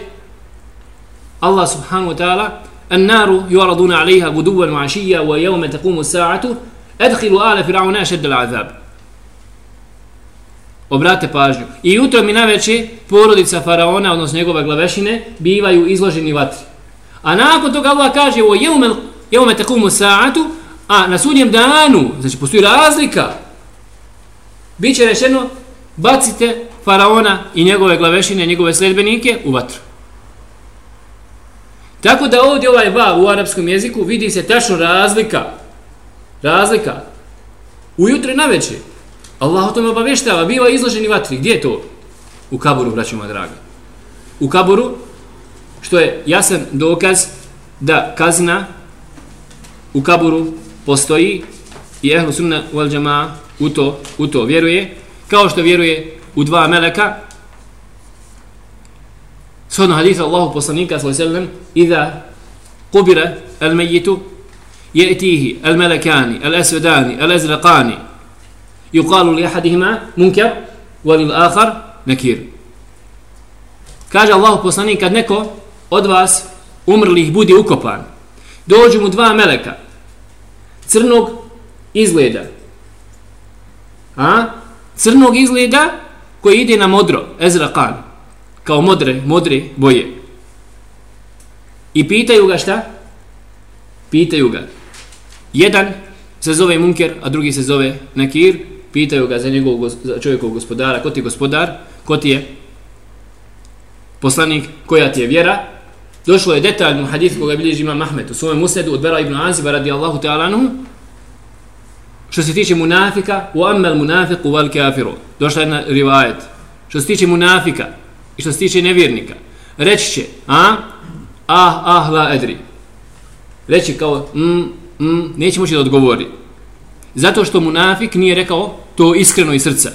Allah subhanahu wa ta'ala النار يعرضون عليها غدوا وعشيا ويوم تقوم الساعة ادخلوا آل فرعون أشد العذاب Obrate pažnju. I jutro mi naveče porodica faraona, odnosno njegove glavešine, bivaju izloženi vatri. A nakon toga Allah kaže o jeume, jeume takumu sa'atu, a na sudnjem danu, znači postoji razlika, bit će rešeno, bacite faraona i njegove glavešine, njegove sledbenike u vatru. Tako da ovdje ovaj vav u arapskom jeziku vidi se tačno razlika. Razlika. Ujutro i na večer. Allah o tome obavještava, biva izloženi vatri. Gdje je to? U kaburu, braću moja draga. U kaburu, što je jasan dokaz da kazna u kaburu postoji i ehlu sunna wal džama u to, u to vjeruje, kao što vjeruje u dva meleka, Shodno haditha Allahu poslanika sallallahu Iza kubira al mejitu yatihi al-malakani al-aswadani al azraqani Yuqalu li ahadihima munkar Walil akhar nakir. Kaže Allahu poslanik kad neko od vas umrlih bude ukopan dođu mu dva meleka crnog izgleda. A? Crnog izgleda koji ide na modro ezraqan kao modre, modre boje. I pitaju ga šta? Pitaju ga. Jedan se zove Munker, a drugi se zove Nakir. Pitaju ga za njegovog za čovjekovog gospodara. Ko ti je gospodar? Ko ti je poslanik? Koja ti je vjera? Došlo je detaljno hadith koga bilježi imam Mahmed u svojem musnedu od Bera ibn Aziba radijallahu ta'ala anhu. Što se tiče munafika, u ammel munafiku val kafiru. Došla jedna rivajet. Što se tiče munafika, i što se tiče nevjernika, reći će, a, ah, ah, la edri. Reći kao, mm, mm, neće moći da odgovori. Zato što munafik nije rekao to iskreno iz srca.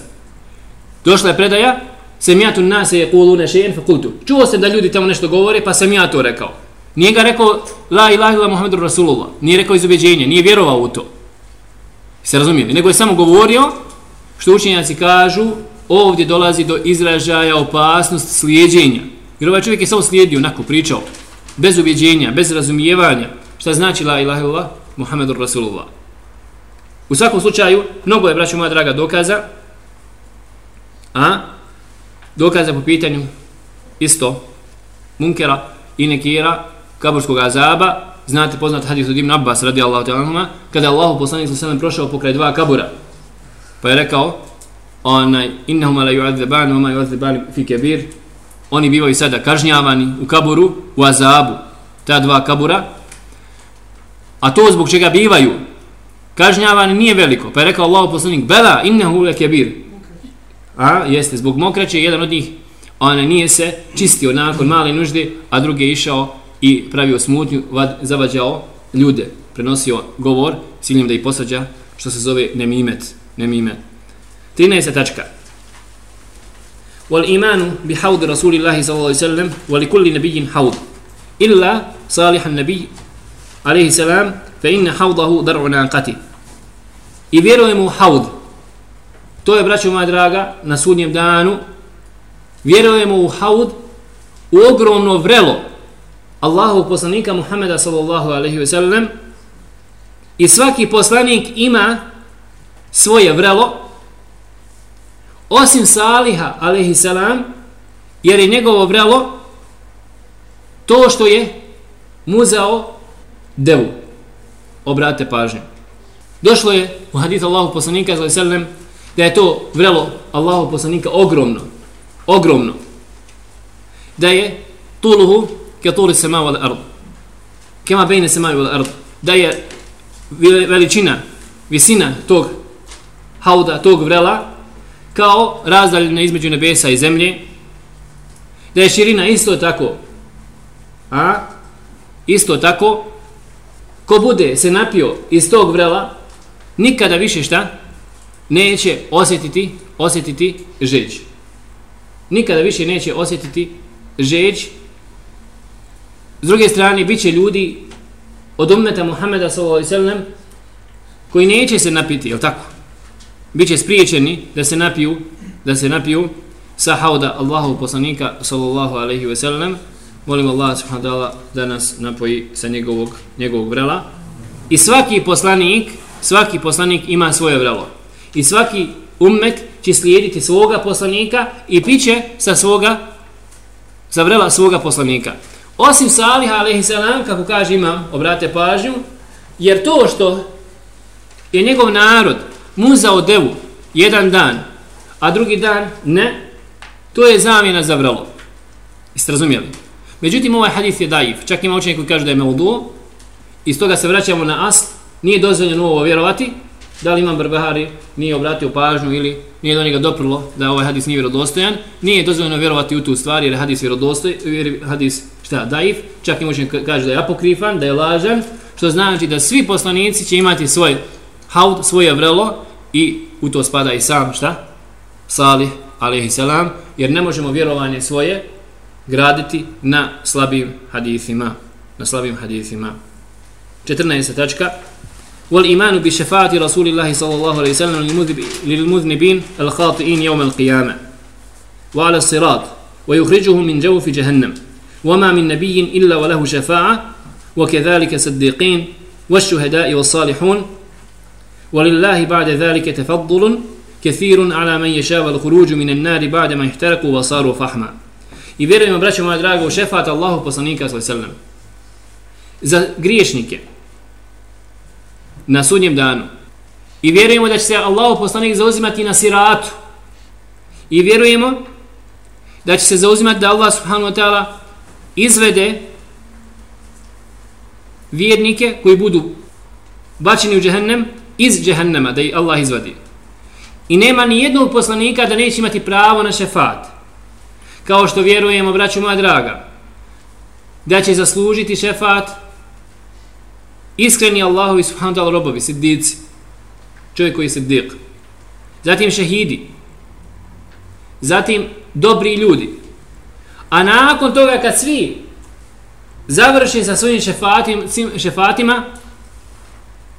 Došla je predaja, sam ja tu nase je kulu nešejen fakultu. Čuo sam da ljudi tamo nešto govore, pa sam ja to rekao. Nije ga rekao, la ilaha ila Muhammedu Rasulullah. Nije rekao iz ubeđenja, nije vjerovao u to. Se razumijeli? Nego je samo govorio, što učenjaci kažu, ovdje dolazi do izražaja opasnost slijedjenja. Jer ovaj čovjek je samo slijedio, onako pričao, bez ubjeđenja, bez razumijevanja, šta znači la ilaha illallah, Muhammedur Rasulullah. U svakom slučaju, mnogo je, braćo moja draga, dokaza, a dokaza po pitanju isto munkera i nekira kaburskog azaba, znate poznat hadis od Ibn Abbas radijallahu ta'ala kada je Allah poslanik sa prošao pokraj dva kabura, pa je rekao, onaj innahum la yu'adzaban wa ma yu'adzaban fi kabir. Oni bivaju sada kažnjavani u kaburu u azabu. Ta dva kabura. A to zbog čega bivaju? Kažnjavani nije veliko. Pa je rekao Allahu poslanik bela innahu la kabir. A jeste zbog mokraće jedan od njih. Ona nije se čistio nakon male nužde a drugi je išao i pravio smutnju vad, zavađao ljude. Prenosio govor ciljem da ih posađa što se zove nemimet. Nemimet. 13. tačka. Wal imanu bi haud Rasulillahi sallallahu alaihi sallam wa li kulli nabijin haud. Illa salihan nabij alaihi salam fa inna haudahu dar'u naqati. I vjerujemo u haud. To je, braćo moja draga, na sudnjem danu. Vjerujemo u haud u ogromno vrelo Allahu poslanika Muhammeda sallallahu alaihi wa sallam i svaki poslanik ima svoje vrelo osim Saliha, alaihi salam, jer je njegovo vrelo to što je muzao devu. Obrate pažnju. Došlo je u hadithu Allahu poslanika, alaihi salam, da je to vrelo Allahu poslanika ogromno. Ogromno. Da je tuluhu ke tuli sema val ard. Kema bejne sema wal ard. Da je veličina, visina tog hauda, tog vrela, kao razdaljena između nebesa i zemlje, da je širina isto tako, a isto tako, ko bude se napio iz tog vrela, nikada više šta, neće osjetiti, osjetiti žeđ. Nikada više neće osjetiti žeđ S druge strane, bit će ljudi od umeta Muhammeda s.a.v. koji neće se napiti, je tako? Biće spriječeni da se napiju, da se napiju sa hauda Allahu poslanika sallallahu alaihi ve sellem. Molim Allah subhanahu wa ta'ala da nas napoji sa njegovog, njegovog vrela. I svaki poslanik, svaki poslanik ima svoje vrelo. I svaki ummet će slijediti svoga poslanika i piće sa svoga sa vrela svoga poslanika. Osim Saliha alaihi salam, kako kaže imam, obrate pažnju, jer to što je njegov narod muzao devu jedan dan, a drugi dan ne, to je zamjena za vrelo. Jeste razumijeli? Međutim, ovaj hadis je dajiv. Čak ima učenje koji kaže da je meudu. Iz toga se vraćamo na asl. Nije dozvoljeno ovo vjerovati. Da li imam Barbahari nije obratio pažnju ili nije do njega doprlo da ovaj hadis nije vjerodostojan. Nije dozvoljeno vjerovati u tu stvar jer je hadis vjerodostoj, jer je hadis šta, daif. Čak ima učenje kaže da je apokrifan, da je lažan. Što znači da svi poslanici će imati svoj haud, svoje vrelo I u to spada i sam šta? Salih a.s. jer ne možemo vjerovanje svoje graditi na slabim hadithima. Na slabim hadithima. 14. tačka. والإيمان بشفاعة رسول الله صلى الله عليه وسلم للمذنبين الخاطئين يوم القيامة وعلى الصراط ويخرجه من جوف جهنم وما من نبي إلا وله شفاعة وكذلك صديقين والشهداء والصالحون ولله بعد ذلك تفضل كثير على من يشاء الخروج من النار بعد ما احترقوا وصاروا فحما I vjerujemo, braćo moja draga, u šefat Allahu poslanika s.a.v. Za griješnike na sudnjem danu. I vjerujemo da će se Allahu poslanik zauzimati na siratu. I vjerujemo da će se zauzimati da Allah subhanahu wa ta'ala izvede vjernike koji budu bačeni u džehennem iz džehennema, da ih Allah izvadi. I nema ni jednog poslanika da neće imati pravo na šefat. Kao što vjerujemo, braću moja draga, da će zaslužiti šefat iskreni Allahu subhanahu ta'ala robovi, siddici, čovjek koji je siddiq. Zatim šehidi. Zatim dobri ljudi. A nakon toga kad svi završi sa svojim šefatim, šefatima,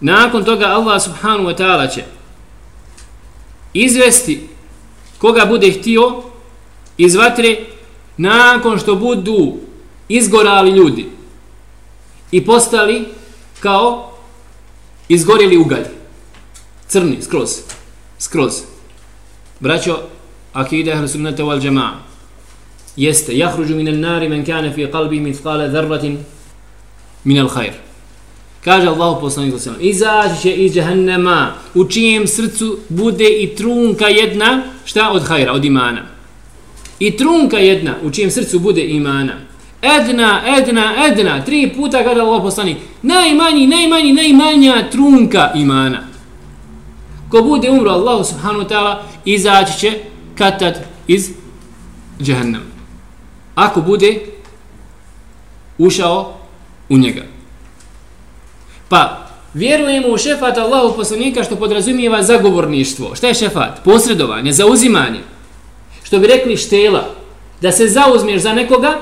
nakon toga Allah subhanahu wa ta'ala će izvesti koga bude htio iz vatre nakon što budu izgorali ljudi i postali kao izgorili ugalj. Crni, skroz skroz. Braćo akide ahlu sunnata wal jama'a. Jeste jahruđu minel nari men kane fi qalbi mithqala dharratin min al khair. Kaže Allah poslanik sallallahu izaći će iz džehennema u čijem srcu bude i trunka jedna, šta od hajra, od imana. I trunka jedna u čijem srcu bude imana. Edna, edna, edna, tri puta kada Allah poslanik, najmanji, najmanji, najmanja trunka imana. Ko bude umro Allah subhanahu wa ta'ala, izaći će katad iz džehennema. Ako bude ušao u njega. Pa, vjerujemo u šefat Allahu poslanika što podrazumijeva zagovorništvo. Šta je šefat? Posredovanje, zauzimanje. Što bi rekli štela, da se zauzmeš za nekoga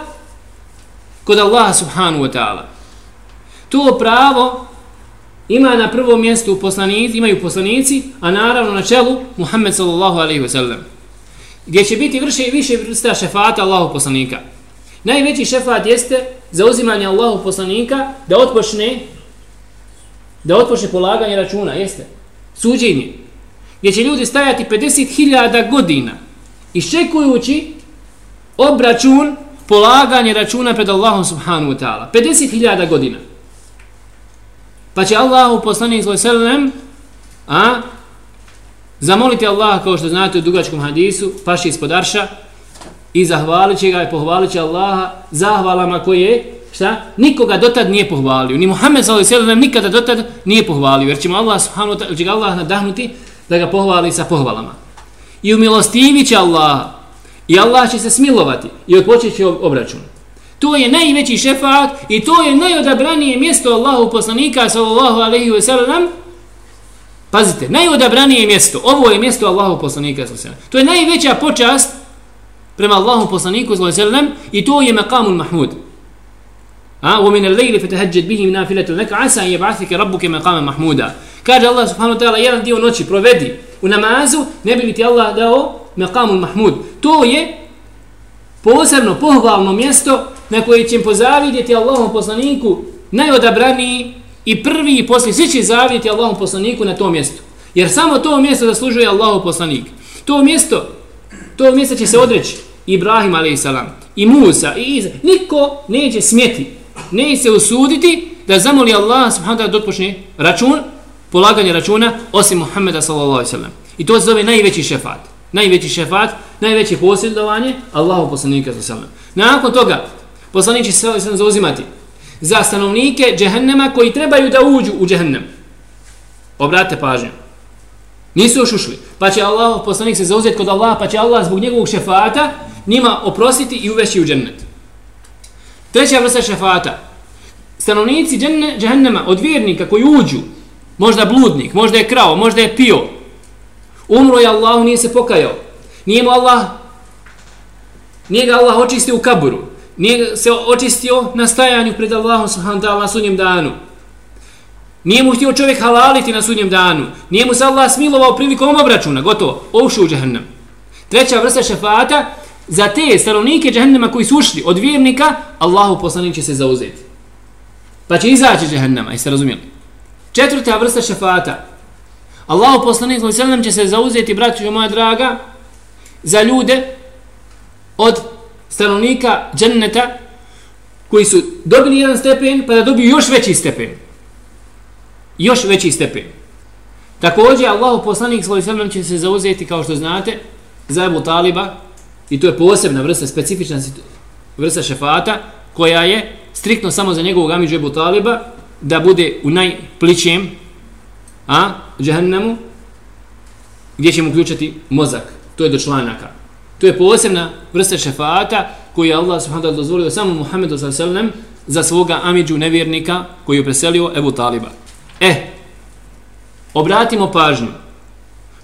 kod Allaha subhanu wa ta'ala. To pravo ima na prvom mjestu poslanici, imaju poslanici, a naravno na čelu Muhammed sallallahu alaihi wasallam. Gdje će biti vrše i više vrsta šefata Allahu poslanika. Najveći šefat jeste zauzimanje Allahu poslanika da otpočne da otpočne polaganje računa, jeste, suđenje, gdje će ljudi stajati 50.000 godina iščekujući obračun polaganje računa pred Allahom subhanu wa ta'ala. 50.000 godina. Pa će Allahu poslanik svoj sallam a, zamoliti Allah kao što znate u dugačkom hadisu, paši ispod arša, i zahvalit će ga i pohvalit će Allaha zahvalama koje šta? Nikoga dotad nije pohvalio. Ni Muhammed sallallahu alejhi ve sellem nikada dotad nije pohvalio. Jer će mu Allah subhanahu wa ta'ala, će ga Allah nadahnuti da ga pohvali sa pohvalama. I u će Allah. I Allah će se smilovati i odpočet će obračun. To je najveći šefat i to je najodabranije mjesto Allahu poslanika sallallahu alejhi ve sellem. Pazite, najodabranije mjesto. Ovo je mjesto Allahu poslanika sallallahu alejhi ve sellem. To je najveća počast prema Allahu poslaniku sallallahu alejhi ve sellem i to je maqamul mahmud. A, u mine lejli fetahadjed bihi min nafiletu neka asa i jebathike rabbuke maqama mahmuda. Kaže Allah subhanahu wa ta'ala, jedan dio noći provedi u namazu, ne bi li ti Allah dao maqamul mahmud. To je posebno pohvalno mjesto na koje će pozavidjeti Allahom poslaniku najodabraniji i prvi i poslije svi će zavidjeti Allahom poslaniku na tom mjestu. Jer samo to mjesto zaslužuje Allahov poslanik. To mjesto, to mjesto će se odreći Ibrahim a.s. i Musa i Iza. Niko neće smjeti, Ne se usuditi da zamoli Allah subhanahu da otpočne račun, polaganje računa osim Muhammeda sellem. I to se zove najveći šefat. Najveći šefat, najveće posjedovanje Allahu poslanika sellem. Nakon toga, poslanik će se zauzimati za stanovnike džehennema koji trebaju da uđu u džehennem. Obratite pažnju. Nisu još ušli. Pa će Allah, poslanik se zauzeti kod Allah, pa će Allah zbog njegovog šefata njima oprostiti i uveći u džennet. Treća vrsta šefata. Stanovnici dženne, džehennema od vjernika koji uđu, možda bludnik, možda je krao, možda je pio, umro je Allah, nije se pokajao. Nije mu Allah, nije ga Allah očistio u kaburu, nije se očistio na stajanju pred Allahom subhanahu ta'ala na sudnjem danu. Nije mu htio čovjek halaliti na sudnjem danu. Nije mu se Allah smilovao prilikom obračuna. Gotovo. Ovšu u džahnem. Treća vrsta šefata za te stanovnike džahnema koji su ušli od vjernika, Allahu poslanik će se zauzeti. Pa će izaći džahnema. Jeste razumijeli? Četvrta vrsta šefata. Allahu poslanik će se zauzeti, braćo moja draga, za ljude od stanovnika dženneta koji su dobili jedan stepen pa da dobiju još veći stepen još veći stepen. Također, Allahu poslanik s.a.v. će se zauzeti, kao što znate, za Ebu Taliba, i to je posebna vrsta, specifična vrsta šefata, koja je striktno samo za njegovog Amidžu Ebu Taliba, da bude u najplićem a, džahennemu, gdje će mu uključati mozak. To je do članaka. To je posebna vrsta šefata koju je Allah subhanahu dozvolio samo Muhammedu s.a.v. za svoga amidžu nevjernika koji je preselio Ebu Taliba. E, obratimo pažnju.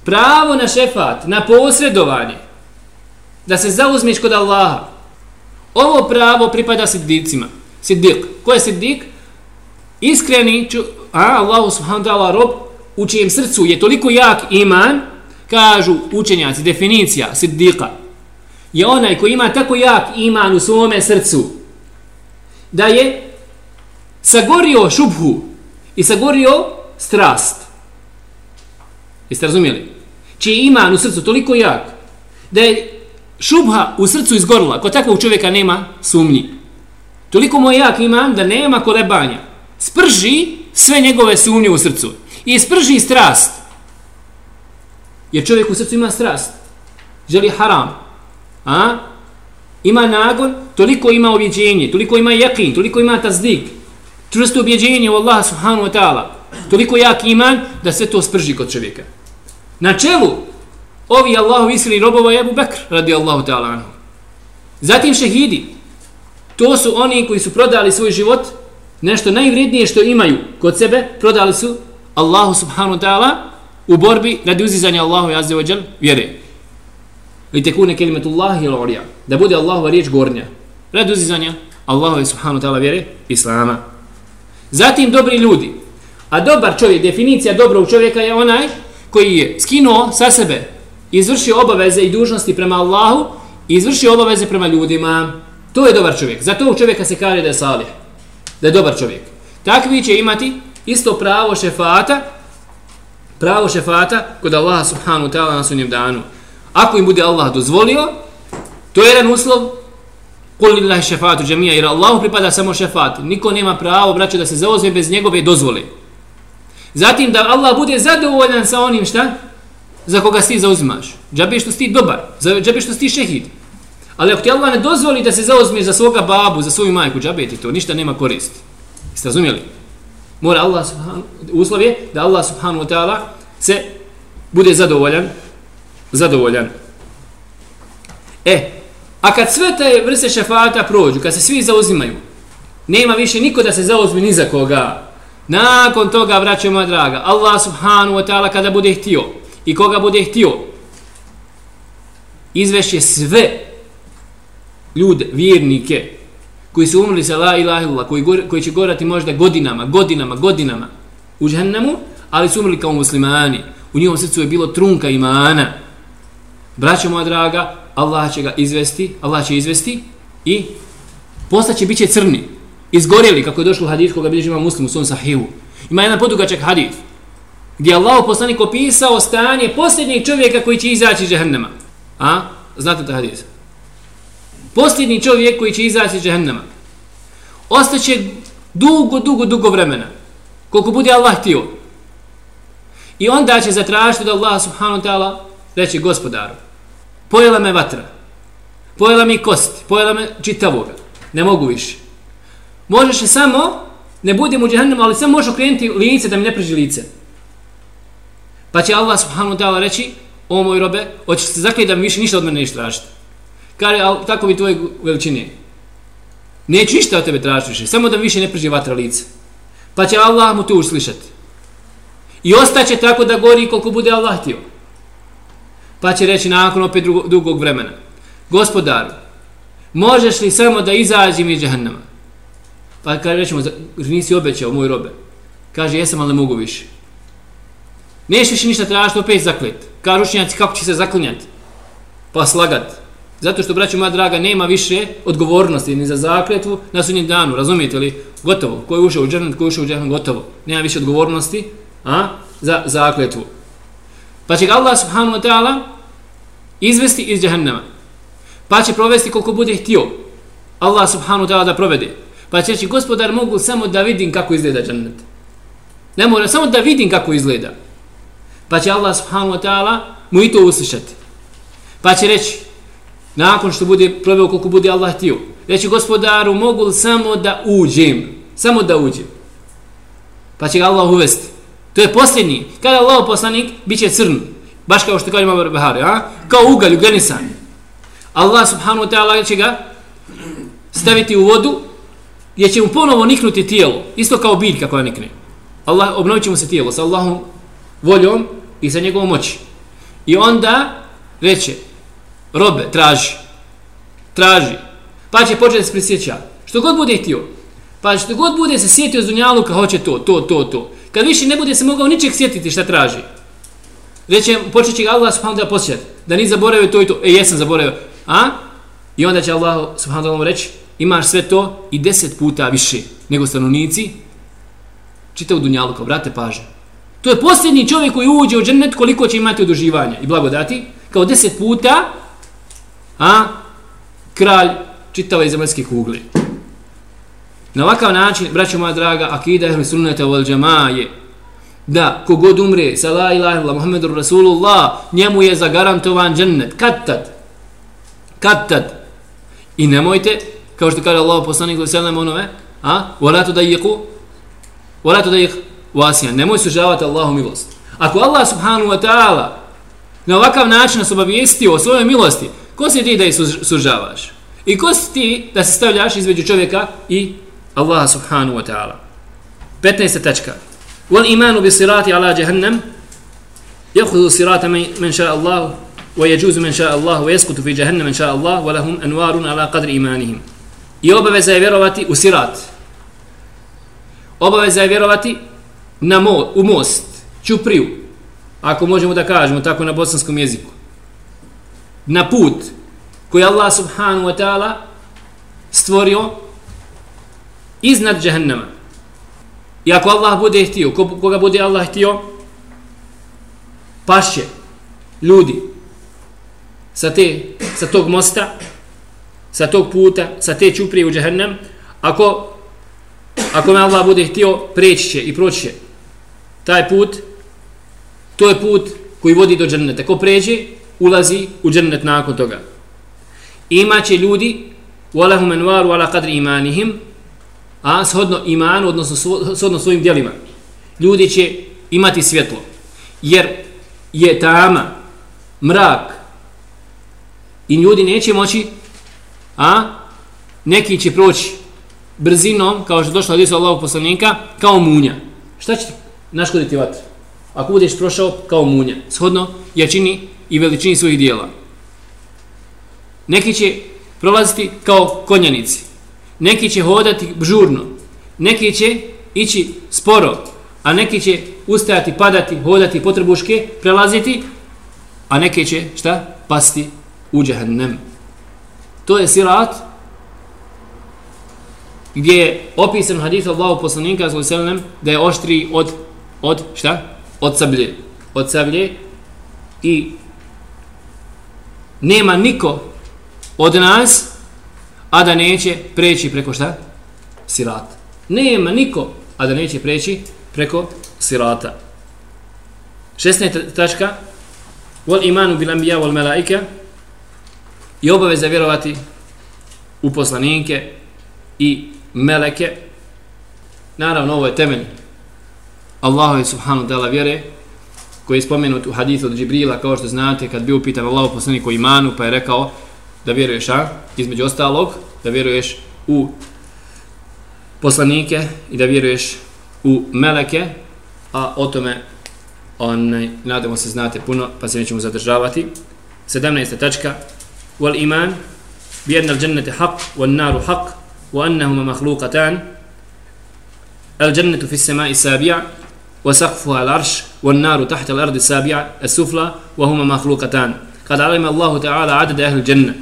Pravo na šefat, na posredovanje, da se zauzmiš kod Allaha, ovo pravo pripada siddicima. Sidik. Ko je sidik? Iskreni, ču, a, Allahu subhanahu ta'ala rob, u čijem srcu je toliko jak iman, kažu učenjaci, definicija sidika, je onaj koji ima tako jak iman u svome srcu, da je sagorio šubhu, i sagorio strast. Jeste razumijeli? Čiji iman u srcu toliko jak, da je šubha u srcu izgorila, kod takvog čovjeka nema sumnji. Toliko moj jak iman da nema kolebanja. Sprži sve njegove sumnje u srcu. I sprži strast. Jer čovjek u srcu ima strast. Želi haram. A? Ima nagon, toliko ima objeđenje, toliko ima jakin, toliko ima tazdik čvrsto objeđenje u Allaha subhanahu wa ta'ala, toliko jak iman da sve to sprži kod čovjeka. Na čelu ovi Allahu iskreni robova je Abu Bekr, radi Allahu ta'ala anhu. Zatim šehidi. To su oni koji su prodali svoj život, nešto najvrednije što imaju kod sebe, prodali su Allahu subhanu ta'ala u borbi radi uzizanja Allahu jazze ođel vjere. I tekune kelimetullahi il orija. Da bude Allahova riječ gornja. Radi uzizanja Allahu subhanu ta'ala vjere Islama. Zatim dobri ljudi. A dobar čovjek, definicija dobrog čovjeka je onaj koji je skinuo sa sebe, izvršio obaveze i dužnosti prema Allahu i izvršio obaveze prema ljudima. To je dobar čovjek. Za tog čovjeka se kaže da je salih. Da je dobar čovjek. Takvi će imati isto pravo šefata, pravo šefata kod Allaha subhanu ta'ala na sunjem danu. Ako im bude Allah dozvolio, to je jedan uslov Kul lillahi šefatu džemija, jer Allahu pripada samo šefat. Niko nema pravo, braćo, da se zauzme bez njegove dozvole. Zatim da Allah bude zadovoljan sa onim šta? Za koga si zauzimaš. Džabe što si ti dobar, džabe što si ti šehid. Ali ako ti Allah ne dozvoli da se zauzme za svoga babu, za svoju majku, džabe ti to, ništa nema koristi. Jeste razumjeli? Mora Allah, uslov je da Allah subhanahu wa ta'ala se bude zadovoljan, zadovoljan. E, A kad sve te vrste šefata prođu, kad se svi zauzimaju, nema više niko da se zauzme ni za koga. Nakon toga, braćo moja draga, Allah subhanu wa ta'ala kada bude htio i koga bude htio, izvešće sve ljude, vjernike, koji su umrli sa la ilaha illa, koji, koji će gorati možda godinama, godinama, godinama u džennemu, ali su umrli kao muslimani. U njihovom srcu je bilo trunka imana. Braćo moja draga, Allah će ga izvesti, Allah će izvesti i postaće bit će crni, izgorjeli, kako je došlo u hadith koga bilježi ima muslim u svom sahihu. Ima jedan podugačak hadith, gdje je Allah poslanik opisao stanje posljednjeg čovjeka koji će izaći iz džehennema. A? Znate ta hadis? Posljednji čovjek koji će izaći iz džehennema. Ostaće dugo, dugo, dugo vremena. Koliko bude Allah htio. I onda će zatražiti da Allah subhanahu ta'ala reći gospodaru. Pojela me vatra. Pojela mi kost. Pojela me čitavoga. Ne mogu više. Možeš se samo, ne budem u džahannemu, ali samo možeš okrenuti lice da mi ne priži lice. Pa će Allah subhanahu ta'ala reći, o moj robe, hoćeš se zakljeti da mi više ništa od mene ne tražiti. Kaže, al, tako bi tvoje veličine. Neću ništa od tebe tražiti više, samo da mi više ne priži vatra lice. Pa će Allah mu to uslišati. I ostaće tako da gori koliko bude Allah htio. Pa će reći nakon opet drugo, dugog vremena. Gospodaru, možeš li samo da izađem iz džahnama? Pa kaže, rećemo, nisi obećao moj robe. Kaže, jesam, ali ne mogu više. Neš više ništa tražiti, opet zaklet. Kažu učenjaci, kako će se zaklinjati? Pa slagat. Zato što, braću moja draga, nema više odgovornosti ni za zakletvu na sunnjem danu, razumijete li? Gotovo. Ko je ušao u džernet, ko je ušao u džernet, gotovo. Nema više odgovornosti a, za zakletvu. Pa će ga Allah subhanahu wa ta'ala izvesti iz džehennema. Pa će provesti koliko bude htio. Allah subhanahu wa ta'ala da provede. Pa će reći, gospodar, mogu samo da vidim kako izgleda džennet. Ne mora, samo da vidim kako izgleda. Pa će Allah subhanahu wa ta'ala mu i to uslišati. Pa će reći, nakon što bude proveo koliko bude Allah htio, reći, gospodaru, mogu samo da uđem. Samo da uđem. Pa će ga Allah uvesti. To je posljednji. Kada Allah poslanik, bit će crn. Baš kao što kaže Imam Bahari, a? Kao ugalj, ugranisan. Allah subhanahu wa ta'ala će ga staviti u vodu, gdje će mu ponovo niknuti tijelo. Isto kao biljka koja nikne. Allah, obnovit će mu se tijelo sa Allahom voljom i sa njegovom moći. I onda reće, robe, traži. Traži. Pa će početi se prisjeća. Što god bude htio. Pa što god bude se sjetio z dunjaluka, hoće to, to, to, to. Kad više ne bude se mogao ničeg sjetiti šta traži. Reće, počet će ga Allah subhanahu da posjet. Da ni zaboravio to i to. E, jesam zaboravio. A? I onda će Allah subhanahu da reći, imaš sve to i deset puta više nego stanovnici. čitav dunjaluka, brate paže. To je posljednji čovjek koji uđe u džennet koliko će imati oduživanja i blagodati. Kao deset puta, a? Kralj čitava iz zemaljske kugle. Na ovakav način, braćo moja draga, akida ehli sunnata wal džama je da kogod umre sa la ilaha illa Muhammedur Rasulullah, njemu je zagarantovan džennet. Kad tad? Kad tad? I nemojte, kao što kaže Allah poslanik sallallahu alejhi ve sellem onome, a? Wala tu wala tu dajik. Nemoj sužavati Allahu milost. Ako Allah subhanahu wa ta'ala na ovakav način nas obavijestio o svojoj milosti, ko si ti da je sužavaš? I ko si ti da se stavljaš između čovjeka i Allaha subhanahu wa ta'ala. 15. tačka. Wal imanu bi sirati ala jahannam yakhudhu sirata man sha Allahu wa yajuzu man sha Allahu wa yasqutu fi jahannam man sha Allahu wa lahum anwarun ala qadri imanihim. I obaveza je vjerovati u sirat. Obaveza je vjerovati na mo, u most, čupriju, ako možemo da kažemo tako na bosanskom jeziku. Na put koji Allah subhanahu wa ta'ala stvorio iznad džehennema. I ako Allah bude htio, koga bude Allah htio, pašće ljudi sa, te, sa tog mosta, sa tog puta, sa te čuprije u džehennem, ako, ako me Allah bude htio, preći će i proći će taj put, to je put koji vodi do dženneta. Ko pređe, ulazi u džennet nakon toga. Imaće ljudi, وَلَهُمْ مَنْوَارُ عَلَى قَدْرِ إِمَانِهِمْ a shodno imanu, odnosno shodno svojim djelima, ljudi će imati svjetlo. Jer je tama, mrak, i ljudi neće moći, a neki će proći brzinom, kao što došlo od Isu Allahog poslanika, kao munja. Šta će naškoditi vatre. Ako budeš prošao kao munja, shodno jačini i veličini svojih dijela. Neki će prolaziti kao konjanici, neki će hodati žurno, neki će ići sporo, a neki će ustajati, padati, hodati potrebuške, prelaziti, a neki će, šta, pasti u džahnem. To je sirat gdje je opisan hadith Allahu poslanika sallallahu da je oštri od od šta? Od sablje. Od sablje i nema niko od nas a da neće preći preko šta? Sirat. Nema niko a da neće preći preko sirata. 16. tačka Wal imanu bil anbiya wal malaika i obaveza vjerovati u poslanike i meleke. Naravno, ovo je temelj Allahove subhanu tala vjere koji je spomenut u hadithu od Džibrila, kao što znate, kad bi upitan Allahu poslanik o imanu, pa je rekao da vjeruješ, a, između ostalog, da vjeruješ u poslanike i da vjeruješ u meleke, a o tome onaj, nadamo se znate puno, pa se nećemo zadržavati. 17. tačka, wal iman, bi jedna džennete haq, wal naru haq, wa annahuma mahlukatan, al džennetu fi sema i sabija, وسقفها العرش والنار تحت الأرض السابعة السفلى وهما مخلوقتان. قد علم الله تعالى عدد أهل الجنة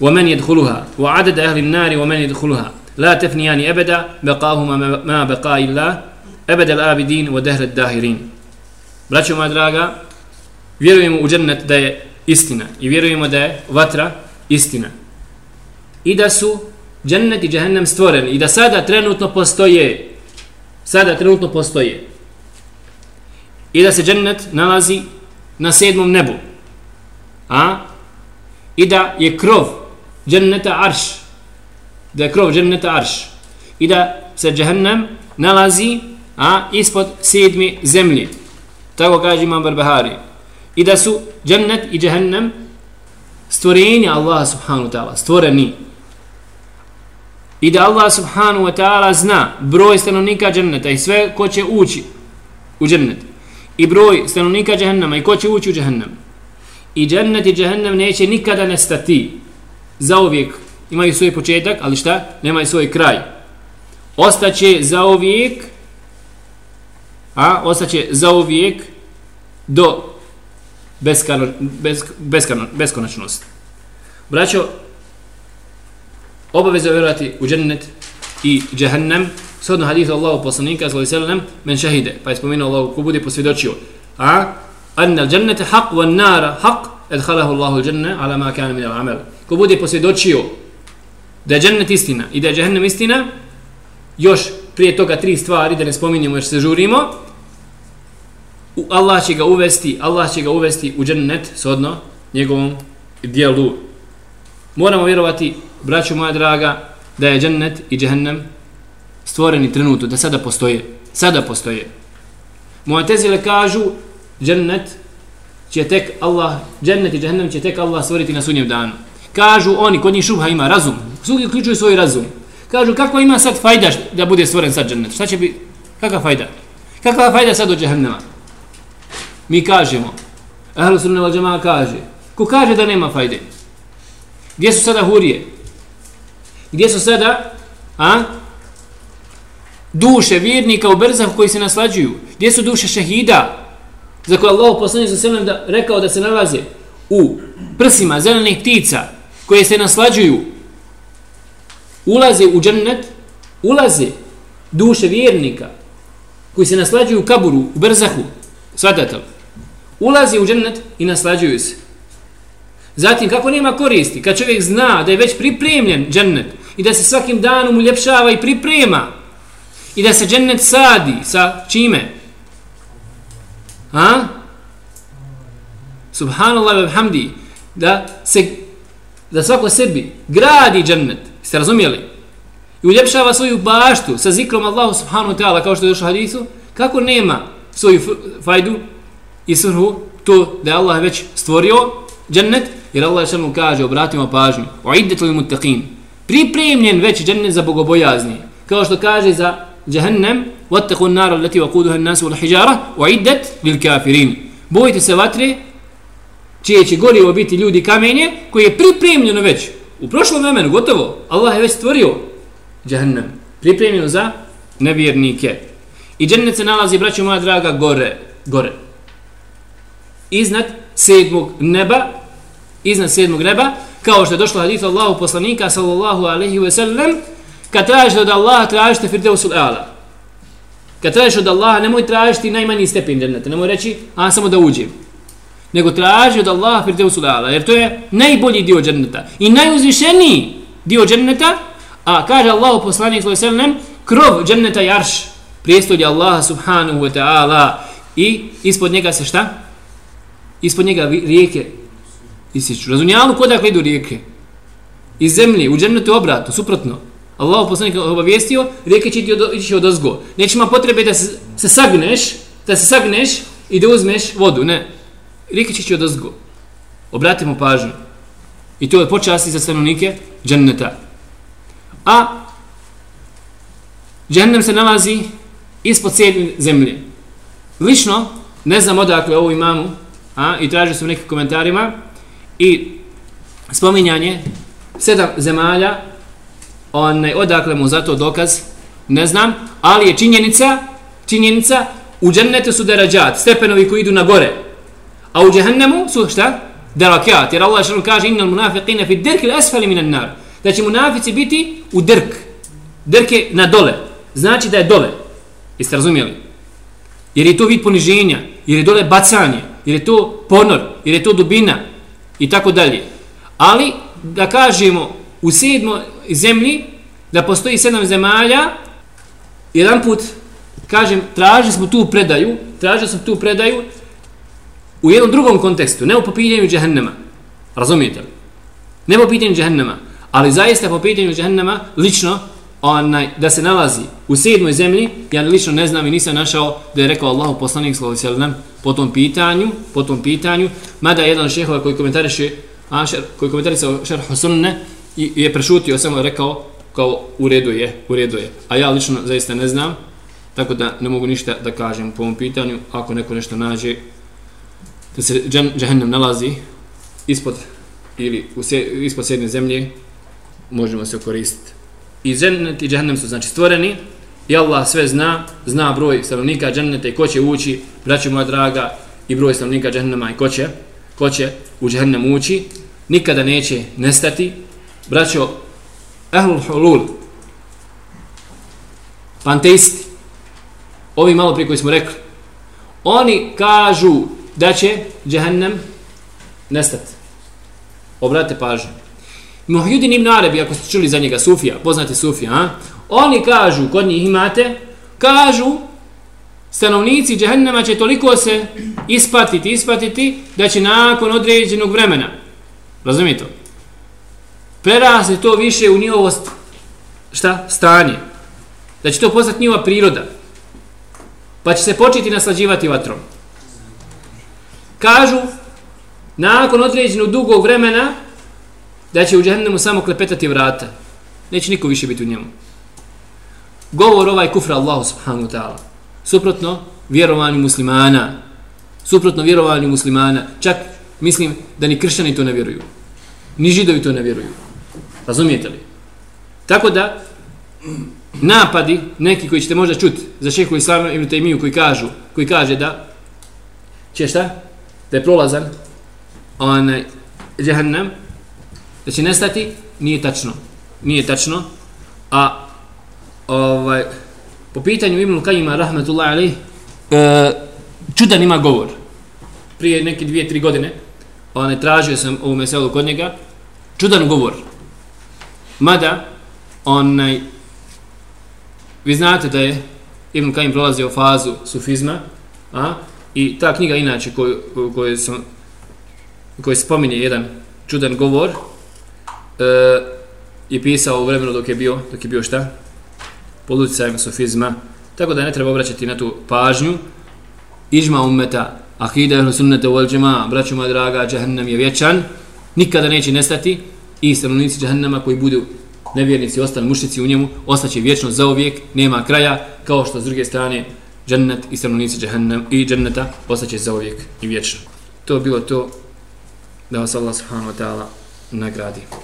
ومن يدخلها وعدد أهل النار ومن يدخلها. لا تفنيان أبدا بقاهما ما بقاء الله أبد الآبدين ودهر الداهرين. Braćo moja draga, vjerujemo u džennet da je istina i vjerujemo da je vatra istina. I da su džennet i džehennem stvoreni i da sada trenutno postoje sada trenutno postoje i da se džennet nalazi na sedmom nebu. A? I da je krov dženneta arš. Da je krov dženneta arš. I da se džehennem nalazi a ispod sedmi zemlje. Tako kaže imam Barbahari. I da su džennet i džehennem stvorenja Allaha subhanahu wa ta'ala stvoreni. I da Allah subhanahu wa ta'ala zna broj stanovnika dženneta i sve ko će ući u džennet i broj stanovnika džehennama i ko će ući u džehennem? I džennet i džehennem neće nikada nestati. Zauvijek imaju svoj početak ali šta? nemaju svoj kraj. Ostaće zauvijek a? Ostaće zauvijek do beskano, besk, beskano, beskonačnosti. Braćo obaveza vjerovati u džennet i džehennem shodno hadithu Allahu poslanika sallallahu alejhi ve sellem men shahide pa je spomenuo Allahu ko bude posvjedočio. A? An al jannatu haq wa an nar haq adkhalahu Allahu al janna ala ma kana min al amal ko bude posvjedočio da je džennet istina i da je džehennem istina još prije toga tri stvari da ne spominjemo jer se žurimo Allah će ga uvesti Allah će ga uvesti u džennet shodno njegovom dijelu. Moramo vjerovati braću moja draga, da je džennet i džehennem stvoreni trenutno, da sada postoje. Sada postoje. Moje kažu, džennet će tek Allah, džennet i džehennem će tek Allah stvoriti na sunnjem danu. Kažu oni, kod njih šubha ima razum. Svi uključuju svoj razum. Kažu, kako ima sad fajda da bude stvoren sad džennet? Šta će biti? Kakva fajda? Kakva fajda sad od džehennema? Mi kažemo, Ahlu sunne val kaže, ko kaže da nema fajde? Gdje su sada hurije? Gdje su sada a, duše vjernika u Berzahu koji se naslađuju? Gdje su duše šehida za koje Allah poslani sa selem da rekao da se nalaze u prsima zelenih ptica koje se naslađuju? Ulaze u džennet, ulaze duše vjernika koji se naslađuju u kaburu, u Berzahu, svatate Ulaze u džennet i naslađuju se. Zatim, kako nema koristi, kad čovjek zna da je već pripremljen džennet, i da se svakim danom uljepšava i priprema i da se džennet sadi sa čime? Ha? Subhanallah wa hamdi da se da svako sebi gradi džennet ste razumjeli? i uljepšava svoju baštu sa zikrom Allahu subhanahu wa ta'ala kao što je došlo hadisu kako nema svoju fajdu i svrhu to da je Allah već stvorio džennet jer Allah je kaže obratimo pažnju u iddetu i mutaqin pripremljen već džennet za bogobojazni. Kao što kaže za džehennem, وَتَّقُوا النَّارَ الَّتِي وَقُودُهَا النَّاسُ وَالْحِجَارَ وَعِدَّتْ لِلْكَافِرِينَ Bojite se vatre, čije će gorivo biti ljudi kamenje, koje je pripremljeno već U prošlom vremenu, gotovo, Allah je već stvorio džahnem, pripremljeno za nevjernike. I džennet se nalazi, braćo moja draga, gore, gore. Iznad sedmog neba, iznad sedmog neba, kao što je došlo hadith Allahu poslanika, sallallahu alaihi wa sallam, kad tražite od Allaha, tražite firdevsul ala. Kad tražiš od Allaha, nemoj tražiti najmanji stepen dženneta, nemoj reći, a samo da uđem. Nego traži od Allaha firdevsul ala, jer to je najbolji dio dženneta i najuzvišeniji dio dženneta, a kaže Allahu poslanik sallallahu alaihi krov dženneta je arš, prijestolje Allaha subhanahu wa ta'ala i ispod njega se šta? Ispod njega rijeke isiču. Razumijalo kodakle idu rijeke? Iz zemlje, u džennetu obratno, suprotno. Allah poslanik obavijestio, rijeke će ti od, ići od ozgo. Neće ima potrebe da se, se sagneš, da se sagneš i da uzmeš vodu, ne. Rijeke će ti od ozgo. Obratimo pažnju. I to je počasti za stanovnike dženneta. A džennem se nalazi ispod sedmi zemlje. Lično, ne znam odakle ovo imamu, a, i tražio sam nekim komentarima, i spominjanje sedam zemalja, onaj, odakle mu zato dokaz, ne znam, ali je činjenica, činjenica, u džennetu su derađat, stepenovi koji idu na gore, a u džehennemu su šta? Derakjat, jer Allah šalim kaže, innal munafiqina fi dirk ili asfali minan nar, da će munafici biti u dirk, dirk je na dole, znači da je dole, Jeste razumijeli? Jer je to vid poniženja, jer je dole bacanje, jer je to ponor, jer je to dubina i tako dalje. Ali, da kažemo, u sedmo zemlji, da postoji sedam zemalja, jedan put, kažem, tražili smo tu predaju, tražili smo tu predaju u jednom drugom kontekstu, ne u popitanju džahennema. Razumijete li? Ne po pitanju džahennema, ali zaista po pitanju džahennema, lično, onaj, da se nalazi u sedmoj zemlji, ja lično ne znam i nisam našao da je rekao Allahu poslanik sallallahu alejhi ve sellem po tom pitanju, po tom pitanju, mada jedan šehova koji komentariše Ašer, koji komentariše Šerh Sunne i je prešutio samo je rekao kao u redu je, u redu je. A ja lično zaista ne znam, tako da ne mogu ništa da kažem po ovom pitanju, ako neko nešto nađe da se džahennem nalazi ispod ili u se, ispod sedme zemlje, možemo se koristiti i džennet i džahnem su znači stvoreni i Allah sve zna, zna broj stanovnika dženneta i ko će ući, braću moja draga, i broj stanovnika džennema i ko će, ko će u džahnem ući, nikada neće nestati. Braćo, ehlul hulul, panteisti, ovi malo prije koji smo rekli, oni kažu da će džahnem nestati. Obratite pažnju. Muhyiddin ibn Arabi, ako ste čuli za njega, Sufija, poznati Sufija, a? oni kažu, kod njih imate, kažu, stanovnici džehennema će toliko se ispatiti, ispatiti, da će nakon određenog vremena, razumijete, prerasli to više u njihovo šta? stanje, da će to postati njihova priroda, pa će se početi naslađivati vatrom. Kažu, nakon određenog dugog vremena, da će u džehennemu samo klepetati vrata. Neće niko više biti u njemu. Govor ovaj kufra Allahu subhanahu wa ta'ala. Suprotno vjerovanju muslimana. Suprotno vjerovanju muslimana. Čak mislim da ni kršćani to ne vjeruju. Ni židovi to ne vjeruju. Razumijete li? Tako da napadi, neki koji ćete možda čuti za šehu islama ibn Taymiju koji kažu, koji kaže da će šta? Da je prolazan onaj džahannam, da će nestati, nije tačno. Nije tačno. A ovaj, po pitanju Ibn Kajima, rahmetullahi alaih, e, čudan ima govor. Prije neke dvije, tri godine, onaj, tražio sam ovu meselu kod njega, čudan govor. Mada, onaj, vi znate da je Ibn Kajim prolazio fazu sufizma, a, i ta knjiga inače koju, koju, sam, koju spominje jedan čudan govor, e, je pisao u vremenu dok je bio, dok je bio šta? Pod utjecajem sufizma. Tako da ne treba obraćati na tu pažnju. Ižma ummeta, ahida ehlu sunnete u džema, braću moja draga, džahnem je vječan, nikada neće nestati i stanovnici džahannama koji budu nevjernici, ostali mušnici u njemu, ostaće vječno za uvijek, nema kraja, kao što s druge strane džennet i stanovnici džahannam i dženneta ostaće za uvijek i vječno. To bilo to da vas Allah subhanahu wa ta'ala nagradi.